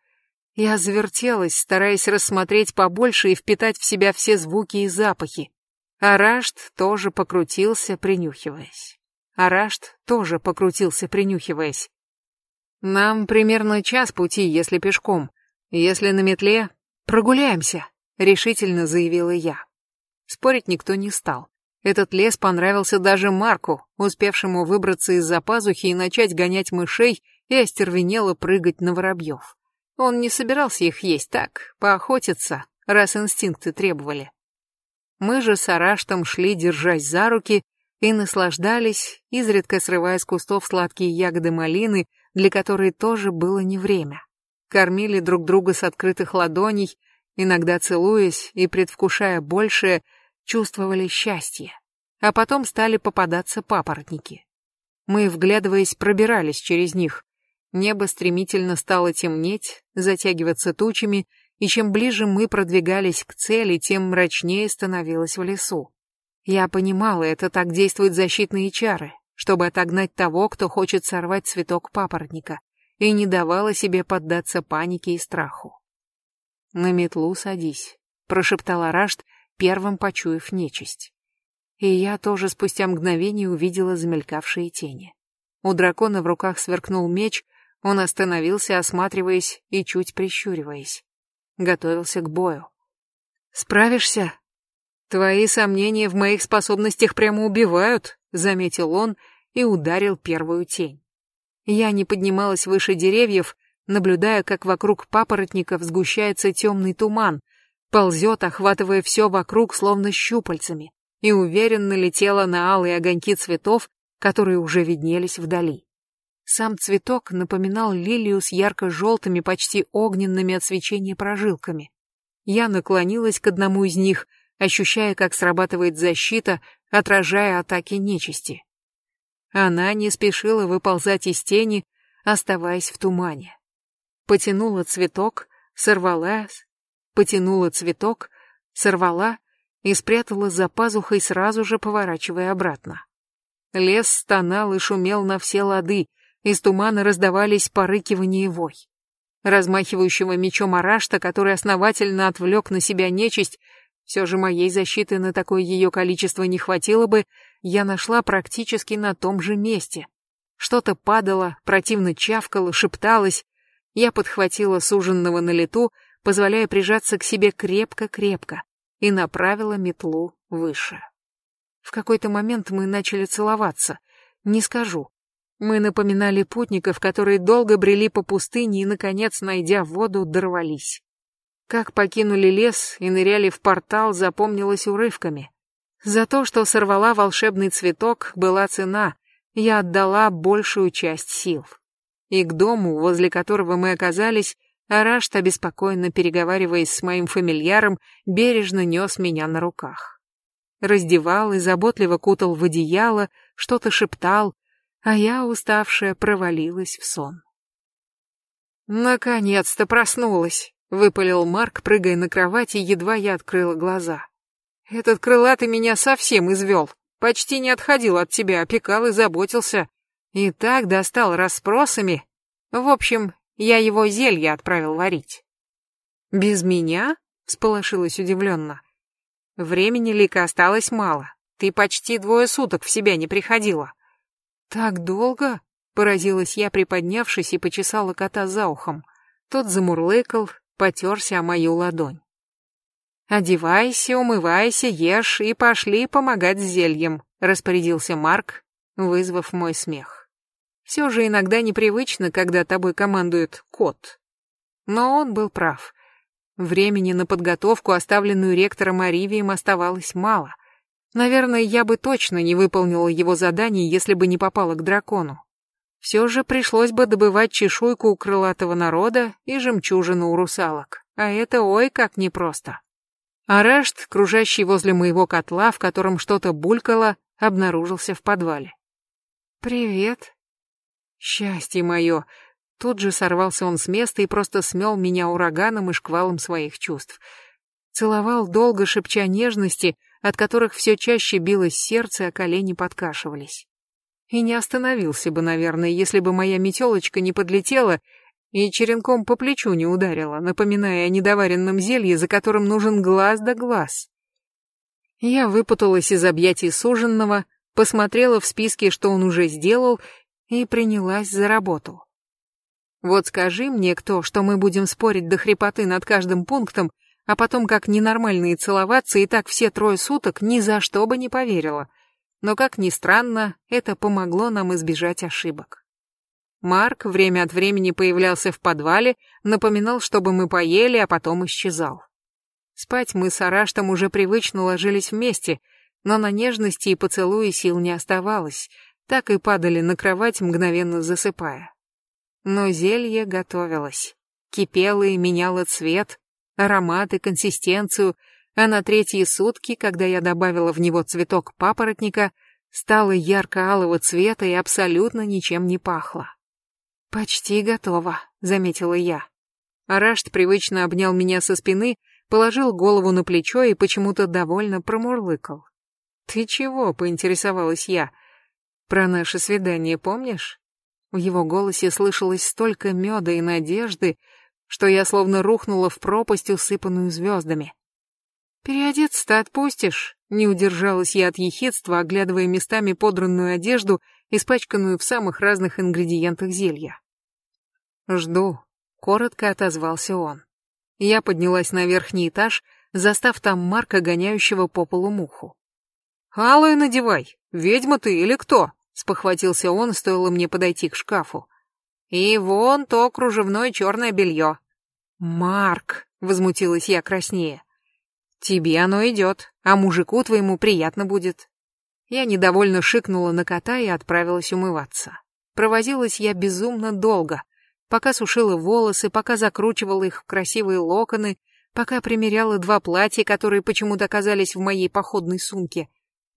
Я завертелась, стараясь рассмотреть побольше и впитать в себя все звуки и запахи. Арашт тоже покрутился, принюхиваясь. Арашт тоже покрутился, принюхиваясь. Нам примерно час пути, если пешком. Если на метле, прогуляемся, решительно заявила я. Спорить никто не стал. Этот лес понравился даже Марку, успевшему выбраться из-за пазухи и начать гонять мышей и остервенело прыгать на воробьев. Он не собирался их есть так, поохотиться, раз инстинкты требовали. Мы же с Араштом шли, держась за руки, и наслаждались, изредка срывая с кустов сладкие ягоды малины, для которой тоже было не время. Кормили друг друга с открытых ладоней, иногда целуясь и предвкушая большее, чувствовали счастье. А потом стали попадаться папоротники. Мы, вглядываясь, пробирались через них. Небо стремительно стало темнеть, затягиваться тучами, и чем ближе мы продвигались к цели, тем мрачнее становилось в лесу. Я понимала, это так действуют защитные чары, чтобы отогнать того, кто хочет сорвать цветок папоротника, и не давала себе поддаться панике и страху. «На метлу садись», — прошептала Рашт, первым почуяв нечисть. И я тоже спустя мгновение увидела замелькавшие тени. У дракона в руках сверкнул меч, он остановился, осматриваясь и чуть прищуриваясь. Готовился к бою. «Справишься?» «Твои сомнения в моих способностях прямо убивают», — заметил он и ударил первую тень. Я не поднималась выше деревьев, наблюдая, как вокруг папоротников сгущается темный туман, ползет, охватывая все вокруг, словно щупальцами, и уверенно летела на алые огоньки цветов, которые уже виднелись вдали. Сам цветок напоминал лилию с ярко-желтыми, почти огненными от свечения прожилками. Я наклонилась к одному из них, ощущая, как срабатывает защита, отражая атаки нечисти. Она не спешила выползать из тени, оставаясь в тумане. Потянула цветок, сорвала, потянула цветок, сорвала и спрятала за пазухой, сразу же поворачивая обратно. Лес стонал и шумел на все лады, из тумана раздавались порыкивания и вой. Размахивающего мечом Арашта, который основательно отвлек на себя нечисть, все же моей защиты на такое ее количество не хватило бы, я нашла практически на том же месте. Что-то падало, противно чавкало, шепталось. Я подхватила суженного на лету, позволяя прижаться к себе крепко-крепко, и направила метлу выше. В какой-то момент мы начали целоваться. Не скажу. Мы напоминали путников, которые долго брели по пустыне и, наконец, найдя воду, дорвались. Как покинули лес и ныряли в портал, запомнилось урывками. За то, что сорвала волшебный цветок, была цена. Я отдала большую часть сил. И к дому, возле которого мы оказались, Арашт, обеспокоенно переговариваясь с моим фамильяром, бережно нес меня на руках. Раздевал и заботливо кутал в одеяло, что-то шептал, а я, уставшая, провалилась в сон. «Наконец-то проснулась!» — выпалил Марк, прыгая на кровати, едва я открыла глаза. «Этот крылатый меня совсем извел. Почти не отходил от тебя, опекал и заботился. И так достал расспросами. В общем, я его зелье отправил варить. Без меня? Сполошилась удивленно. Времени Лика осталось мало. Ты почти двое суток в себя не приходила. Так долго? Поразилась я, приподнявшись, и почесала кота за ухом. Тот замурлыкал, потерся о мою ладонь. «Одевайся, умывайся, ешь и пошли помогать с зельем», — распорядился Марк, вызвав мой смех. Все же иногда непривычно, когда тобой командует кот. Но он был прав. Времени на подготовку, оставленную ректором Аривием, оставалось мало. Наверное, я бы точно не выполнила его задание, если бы не попала к дракону. Все же пришлось бы добывать чешуйку у крылатого народа и жемчужину у русалок. А это ой как непросто. Арешт, кружащий возле моего котла, в котором что-то булькало, обнаружился в подвале. «Привет», Счастье мое! Тут же сорвался он с места и просто смел меня ураганом и шквалом своих чувств. Целовал долго, шепча нежности, от которых все чаще билось сердце, а колени подкашивались. И не остановился бы, наверное, если бы моя метелочка не подлетела и черенком по плечу не ударила, напоминая о недоваренном зелье, за которым нужен глаз да глаз. Я выпуталась из объятий суженного, посмотрела в списке, что он уже сделал, и принялась за работу. Вот скажи мне кто, что мы будем спорить до хрипоты над каждым пунктом, а потом как ненормальные целоваться, и так все трое суток ни за что бы не поверила. Но, как ни странно, это помогло нам избежать ошибок. Марк время от времени появлялся в подвале, напоминал, чтобы мы поели, а потом исчезал. Спать мы с Араштом уже привычно ложились вместе, но на нежности и поцелуи сил не оставалось, так и падали на кровать, мгновенно засыпая. Но зелье готовилось. Кипело и меняло цвет, аромат и консистенцию, а на третьи сутки, когда я добавила в него цветок папоротника, стало ярко-алого цвета и абсолютно ничем не пахло. «Почти готово», — заметила я. Арашт привычно обнял меня со спины, положил голову на плечо и почему-то довольно промурлыкал. «Ты чего?» — поинтересовалась я. «Про наше свидание помнишь?» В его голосе слышалось столько меда и надежды, что я словно рухнула в пропасть, усыпанную звездами. «Переодеться-то отпустишь?» Не удержалась я от ехидства, оглядывая местами подранную одежду, испачканную в самых разных ингредиентах зелья. «Жду», — коротко отозвался он. Я поднялась на верхний этаж, застав там Марка, гоняющего по полу муху. «Алое надевай! Ведьма ты или кто?» — спохватился он, стоило мне подойти к шкафу. «И вон то кружевное черное белье». «Марк!» — возмутилась я краснее. Тебе оно идет, а мужику твоему приятно будет. Я недовольно шикнула на кота и отправилась умываться. Провозилась я безумно долго, пока сушила волосы, пока закручивала их в красивые локоны, пока примеряла два платья, которые почему-то оказались в моей походной сумке.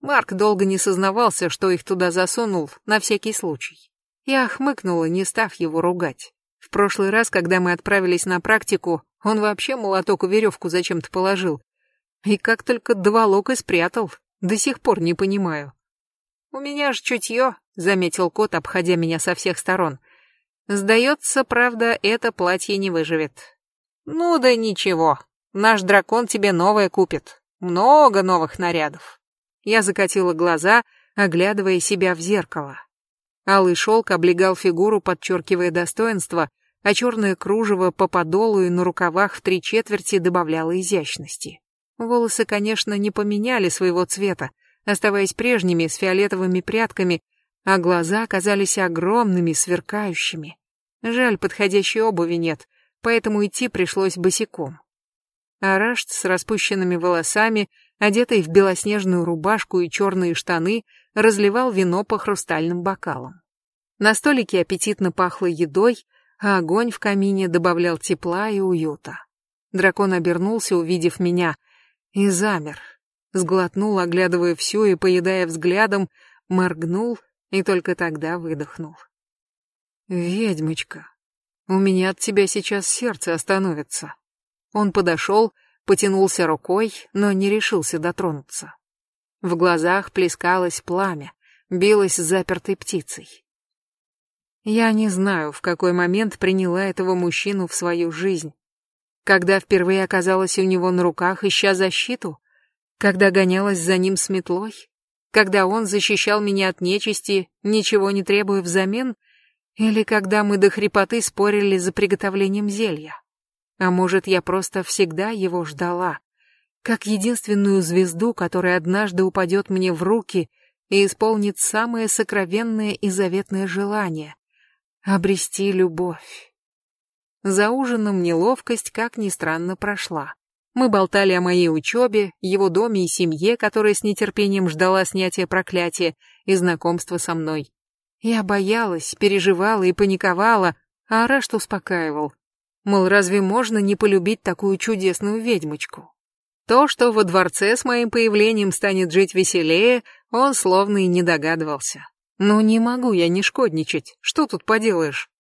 Марк долго не сознавался, что их туда засунул, на всякий случай. Я хмыкнула, не став его ругать. В прошлый раз, когда мы отправились на практику, он вообще молоток и веревку зачем-то положил, и как только доволок и спрятал, до сих пор не понимаю. «У меня ж чутье», — заметил кот, обходя меня со всех сторон. «Сдается, правда, это платье не выживет». «Ну да ничего, наш дракон тебе новое купит. Много новых нарядов». Я закатила глаза, оглядывая себя в зеркало. Алый шелк облегал фигуру, подчеркивая достоинство, а черное кружево по подолу и на рукавах в три четверти добавляло изящности. Волосы, конечно, не поменяли своего цвета, оставаясь прежними с фиолетовыми прядками, а глаза оказались огромными, сверкающими. Жаль, подходящей обуви нет, поэтому идти пришлось босиком. Арашт с распущенными волосами, одетый в белоснежную рубашку и черные штаны, разливал вино по хрустальным бокалам. На столике аппетитно пахло едой, а огонь в камине добавлял тепла и уюта. Дракон обернулся, увидев меня — и замер. Сглотнул, оглядывая все и поедая взглядом, моргнул и только тогда выдохнул. «Ведьмочка, у меня от тебя сейчас сердце остановится». Он подошел, потянулся рукой, но не решился дотронуться. В глазах плескалось пламя, билось запертой птицей. Я не знаю, в какой момент приняла этого мужчину в свою жизнь, когда впервые оказалась у него на руках, ища защиту? Когда гонялась за ним с метлой? Когда он защищал меня от нечисти, ничего не требуя взамен? Или когда мы до хрипоты спорили за приготовлением зелья? А может, я просто всегда его ждала, как единственную звезду, которая однажды упадет мне в руки и исполнит самое сокровенное и заветное желание — обрести любовь. За ужином неловкость, как ни странно, прошла. Мы болтали о моей учебе, его доме и семье, которая с нетерпением ждала снятия проклятия и знакомства со мной. Я боялась, переживала и паниковала, а Арашт успокаивал. Мол, разве можно не полюбить такую чудесную ведьмочку? То, что во дворце с моим появлением станет жить веселее, он словно и не догадывался. Ну не могу я не шкодничать, что тут поделаешь?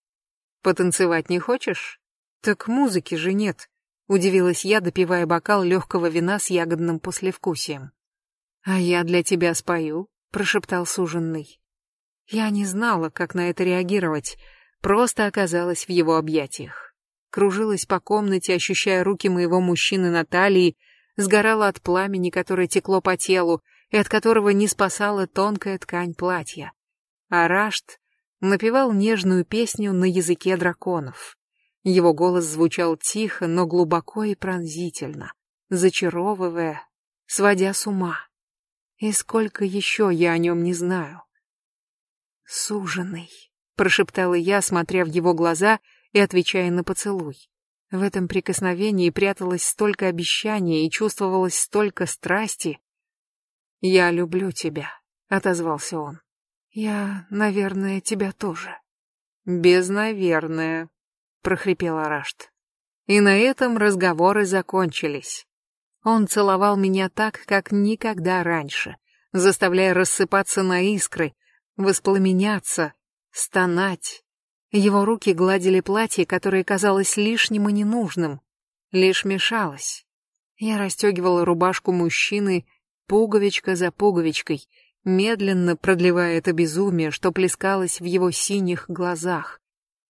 Потанцевать не хочешь? Так музыки же нет, удивилась я, допивая бокал легкого вина с ягодным послевкусием. «А я для тебя спою», — прошептал суженный. Я не знала, как на это реагировать, просто оказалась в его объятиях. Кружилась по комнате, ощущая руки моего мужчины на талии, сгорала от пламени, которое текло по телу, и от которого не спасала тонкая ткань платья. А Рашт напевал нежную песню на языке драконов. Его голос звучал тихо, но глубоко и пронзительно, зачаровывая, сводя с ума. И сколько еще я о нем не знаю. «Суженый», — прошептала я, смотря в его глаза и отвечая на поцелуй. В этом прикосновении пряталось столько обещания и чувствовалось столько страсти. «Я люблю тебя», — отозвался он. «Я, наверное, тебя тоже». «Без наверное», — прохрипел Арашт. И на этом разговоры закончились. Он целовал меня так, как никогда раньше, заставляя рассыпаться на искры, воспламеняться, стонать. Его руки гладили платье, которое казалось лишним и ненужным, лишь мешалось. Я расстегивала рубашку мужчины пуговичка за пуговичкой, медленно продлевая это безумие, что плескалось в его синих глазах.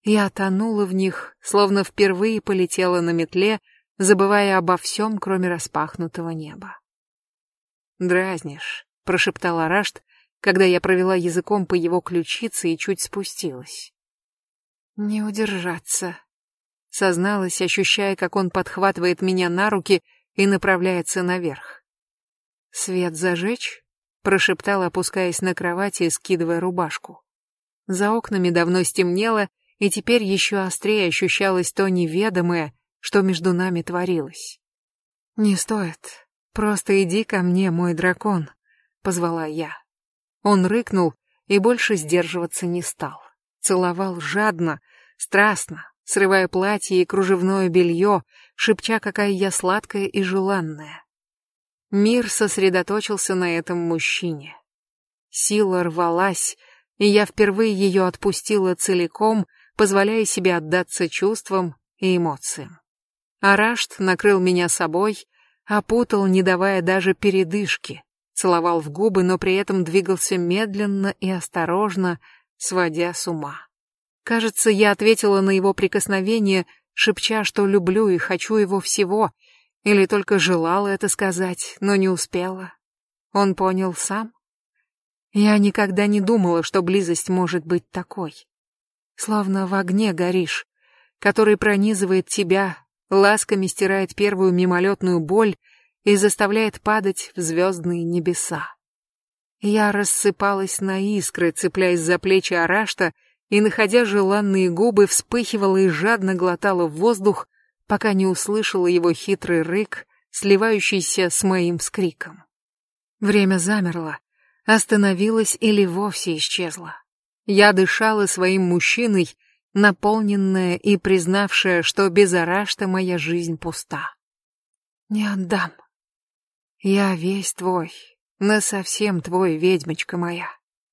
Я тонула в них, словно впервые полетела на метле, забывая обо всем, кроме распахнутого неба. «Дразнишь», — прошептал Арашт, когда я провела языком по его ключице и чуть спустилась. «Не удержаться», — созналась, ощущая, как он подхватывает меня на руки и направляется наверх. «Свет зажечь?» — прошептал, опускаясь на кровати и скидывая рубашку. За окнами давно стемнело, и теперь еще острее ощущалось то неведомое, что между нами творилось. «Не стоит. Просто иди ко мне, мой дракон», — позвала я. Он рыкнул и больше сдерживаться не стал. Целовал жадно, страстно, срывая платье и кружевное белье, шепча, какая я сладкая и желанная. Мир сосредоточился на этом мужчине. Сила рвалась, и я впервые ее отпустила целиком, позволяя себе отдаться чувствам и эмоциям. Арашт накрыл меня собой, опутал, не давая даже передышки, целовал в губы, но при этом двигался медленно и осторожно, сводя с ума. Кажется, я ответила на его прикосновение, шепча, что люблю и хочу его всего, или только желала это сказать, но не успела. Он понял сам? Я никогда не думала, что близость может быть такой словно в огне горишь, который пронизывает тебя, ласками стирает первую мимолетную боль и заставляет падать в звездные небеса. Я рассыпалась на искры, цепляясь за плечи Арашта, и, находя желанные губы, вспыхивала и жадно глотала воздух, пока не услышала его хитрый рык, сливающийся с моим скриком. Время замерло, остановилось или вовсе исчезло. Я дышала своим мужчиной, наполненная и признавшая, что без Арашта моя жизнь пуста. Не отдам. Я весь твой, насовсем твой, ведьмочка моя,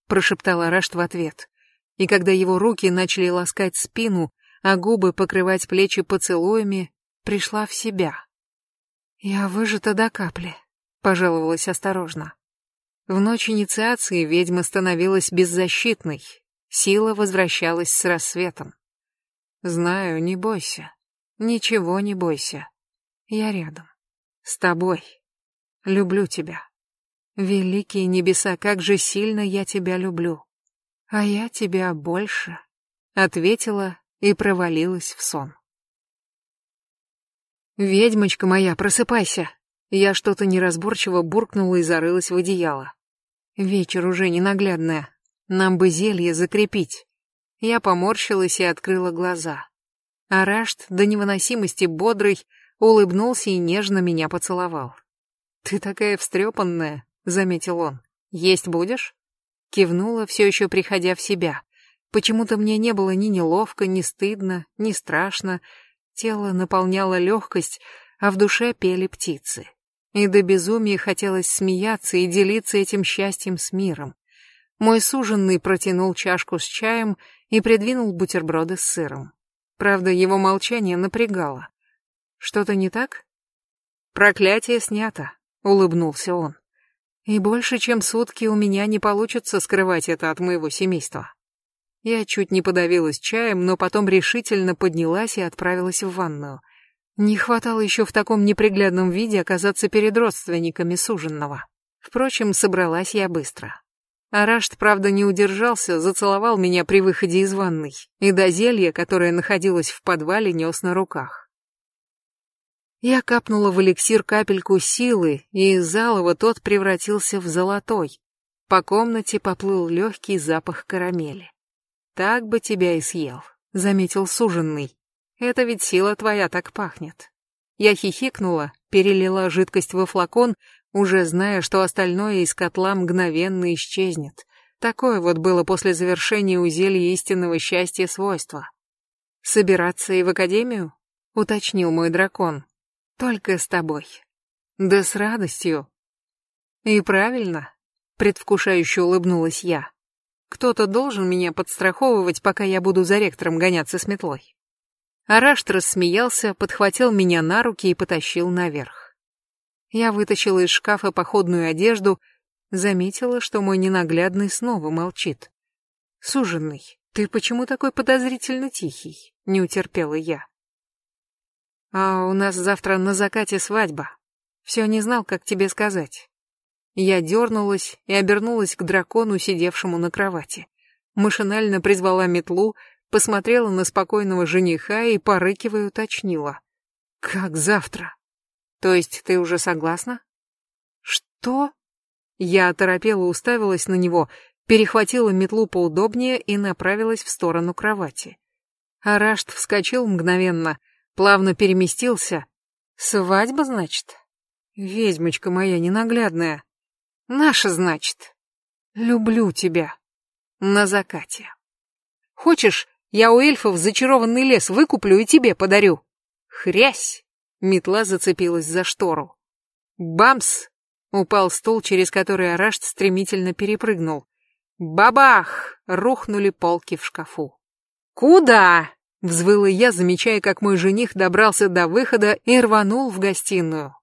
прошептал Арашт в ответ. И когда его руки начали ласкать спину, а губы покрывать плечи поцелуями, пришла в себя. Я выжата до капли, пожаловалась осторожно. В ночь инициации ведьма становилась беззащитной, сила возвращалась с рассветом. Знаю, не бойся, ничего не бойся. Я рядом, с тобой. Люблю тебя. Великие небеса, как же сильно я тебя люблю. А я тебя больше, ответила и провалилась в сон. Ведьмочка моя, просыпайся. Я что-то неразборчиво буркнула и зарылась в одеяло. Вечер уже ненаглядная. Нам бы зелье закрепить. Я поморщилась и открыла глаза. Арашт, до невыносимости бодрый, улыбнулся и нежно меня поцеловал. «Ты такая встрепанная», — заметил он. «Есть будешь?» Кивнула, все еще приходя в себя. Почему-то мне не было ни неловко, ни стыдно, ни страшно. Тело наполняло легкость, а в душе пели птицы. И до безумия хотелось смеяться и делиться этим счастьем с миром. Мой суженный протянул чашку с чаем и придвинул бутерброды с сыром. Правда, его молчание напрягало. Что-то не так? Проклятие снято, улыбнулся он. И больше, чем сутки у меня не получится скрывать это от моего семейства. Я чуть не подавилась чаем, но потом решительно поднялась и отправилась в ванную. Не хватало еще в таком неприглядном виде оказаться перед родственниками суженного. Впрочем, собралась я быстро. Арашт, правда, не удержался, зацеловал меня при выходе из ванной, и до зелья, которое находилось в подвале, нес на руках. Я капнула в эликсир капельку силы, и из залова тот превратился в золотой. По комнате поплыл легкий запах карамели. «Так бы тебя и съел», — заметил суженный. «Это ведь сила твоя так пахнет». Я хихикнула, перелила жидкость во флакон, уже зная, что остальное из котла мгновенно исчезнет. Такое вот было после завершения узелья истинного счастья свойства. «Собираться и в академию?» — уточнил мой дракон. «Только с тобой». «Да с радостью». «И правильно», — предвкушающе улыбнулась я. Кто-то должен меня подстраховывать, пока я буду за ректором гоняться с метлой. Арашт рассмеялся, подхватил меня на руки и потащил наверх. Я вытащила из шкафа походную одежду, заметила, что мой ненаглядный снова молчит. «Суженный, ты почему такой подозрительно тихий?» — не утерпела я. «А у нас завтра на закате свадьба. Все не знал, как тебе сказать. Я дернулась и обернулась к дракону, сидевшему на кровати. Машинально призвала метлу, посмотрела на спокойного жениха и, порыкивая, уточнила. «Как завтра? То есть ты уже согласна?» «Что?» Я оторопела уставилась на него, перехватила метлу поудобнее и направилась в сторону кровати. Арашт вскочил мгновенно, плавно переместился. «Свадьба, значит?» «Ведьмочка моя ненаглядная!» Наша, значит. Люблю тебя. На закате. Хочешь, я у эльфов зачарованный лес выкуплю и тебе подарю? Хрясь! Метла зацепилась за штору. Бамс! Упал стол, через который Арашт стремительно перепрыгнул. Бабах! Рухнули полки в шкафу. Куда? Взвыла я, замечая, как мой жених добрался до выхода и рванул в гостиную.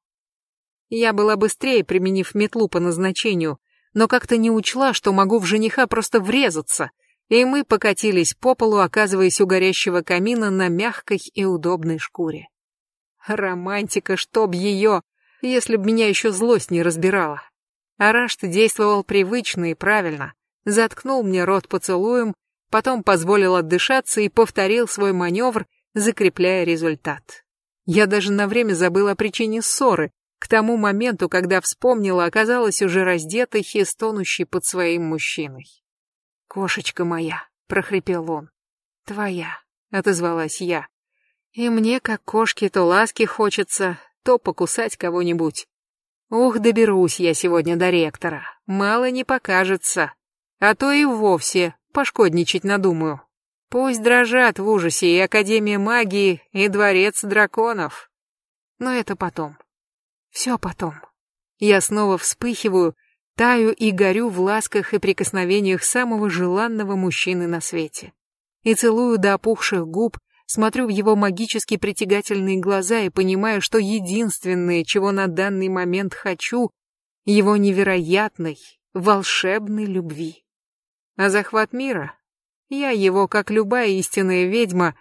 Я была быстрее, применив метлу по назначению, но как-то не учла, что могу в жениха просто врезаться, и мы покатились по полу, оказываясь у горящего камина на мягкой и удобной шкуре. Романтика, чтоб ее, если б меня еще злость не разбирала. Арашт действовал привычно и правильно, заткнул мне рот поцелуем, потом позволил отдышаться и повторил свой маневр, закрепляя результат. Я даже на время забыла о причине ссоры, к тому моменту, когда вспомнила, оказалась уже раздетой и стонущей под своим мужчиной. «Кошечка моя», — прохрипел он. «Твоя», — отозвалась я. «И мне, как кошке, то ласки хочется, то покусать кого-нибудь. Ух, доберусь я сегодня до ректора, мало не покажется, а то и вовсе пошкодничать надумаю. Пусть дрожат в ужасе и Академия магии, и Дворец драконов. Но это потом. Все потом. Я снова вспыхиваю, таю и горю в ласках и прикосновениях самого желанного мужчины на свете. И целую до опухших губ, смотрю в его магически притягательные глаза и понимаю, что единственное, чего на данный момент хочу, его невероятной, волшебной любви. А захват мира? Я его, как любая истинная ведьма,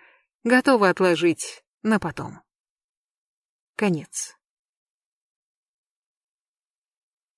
готова отложить на потом. Конец.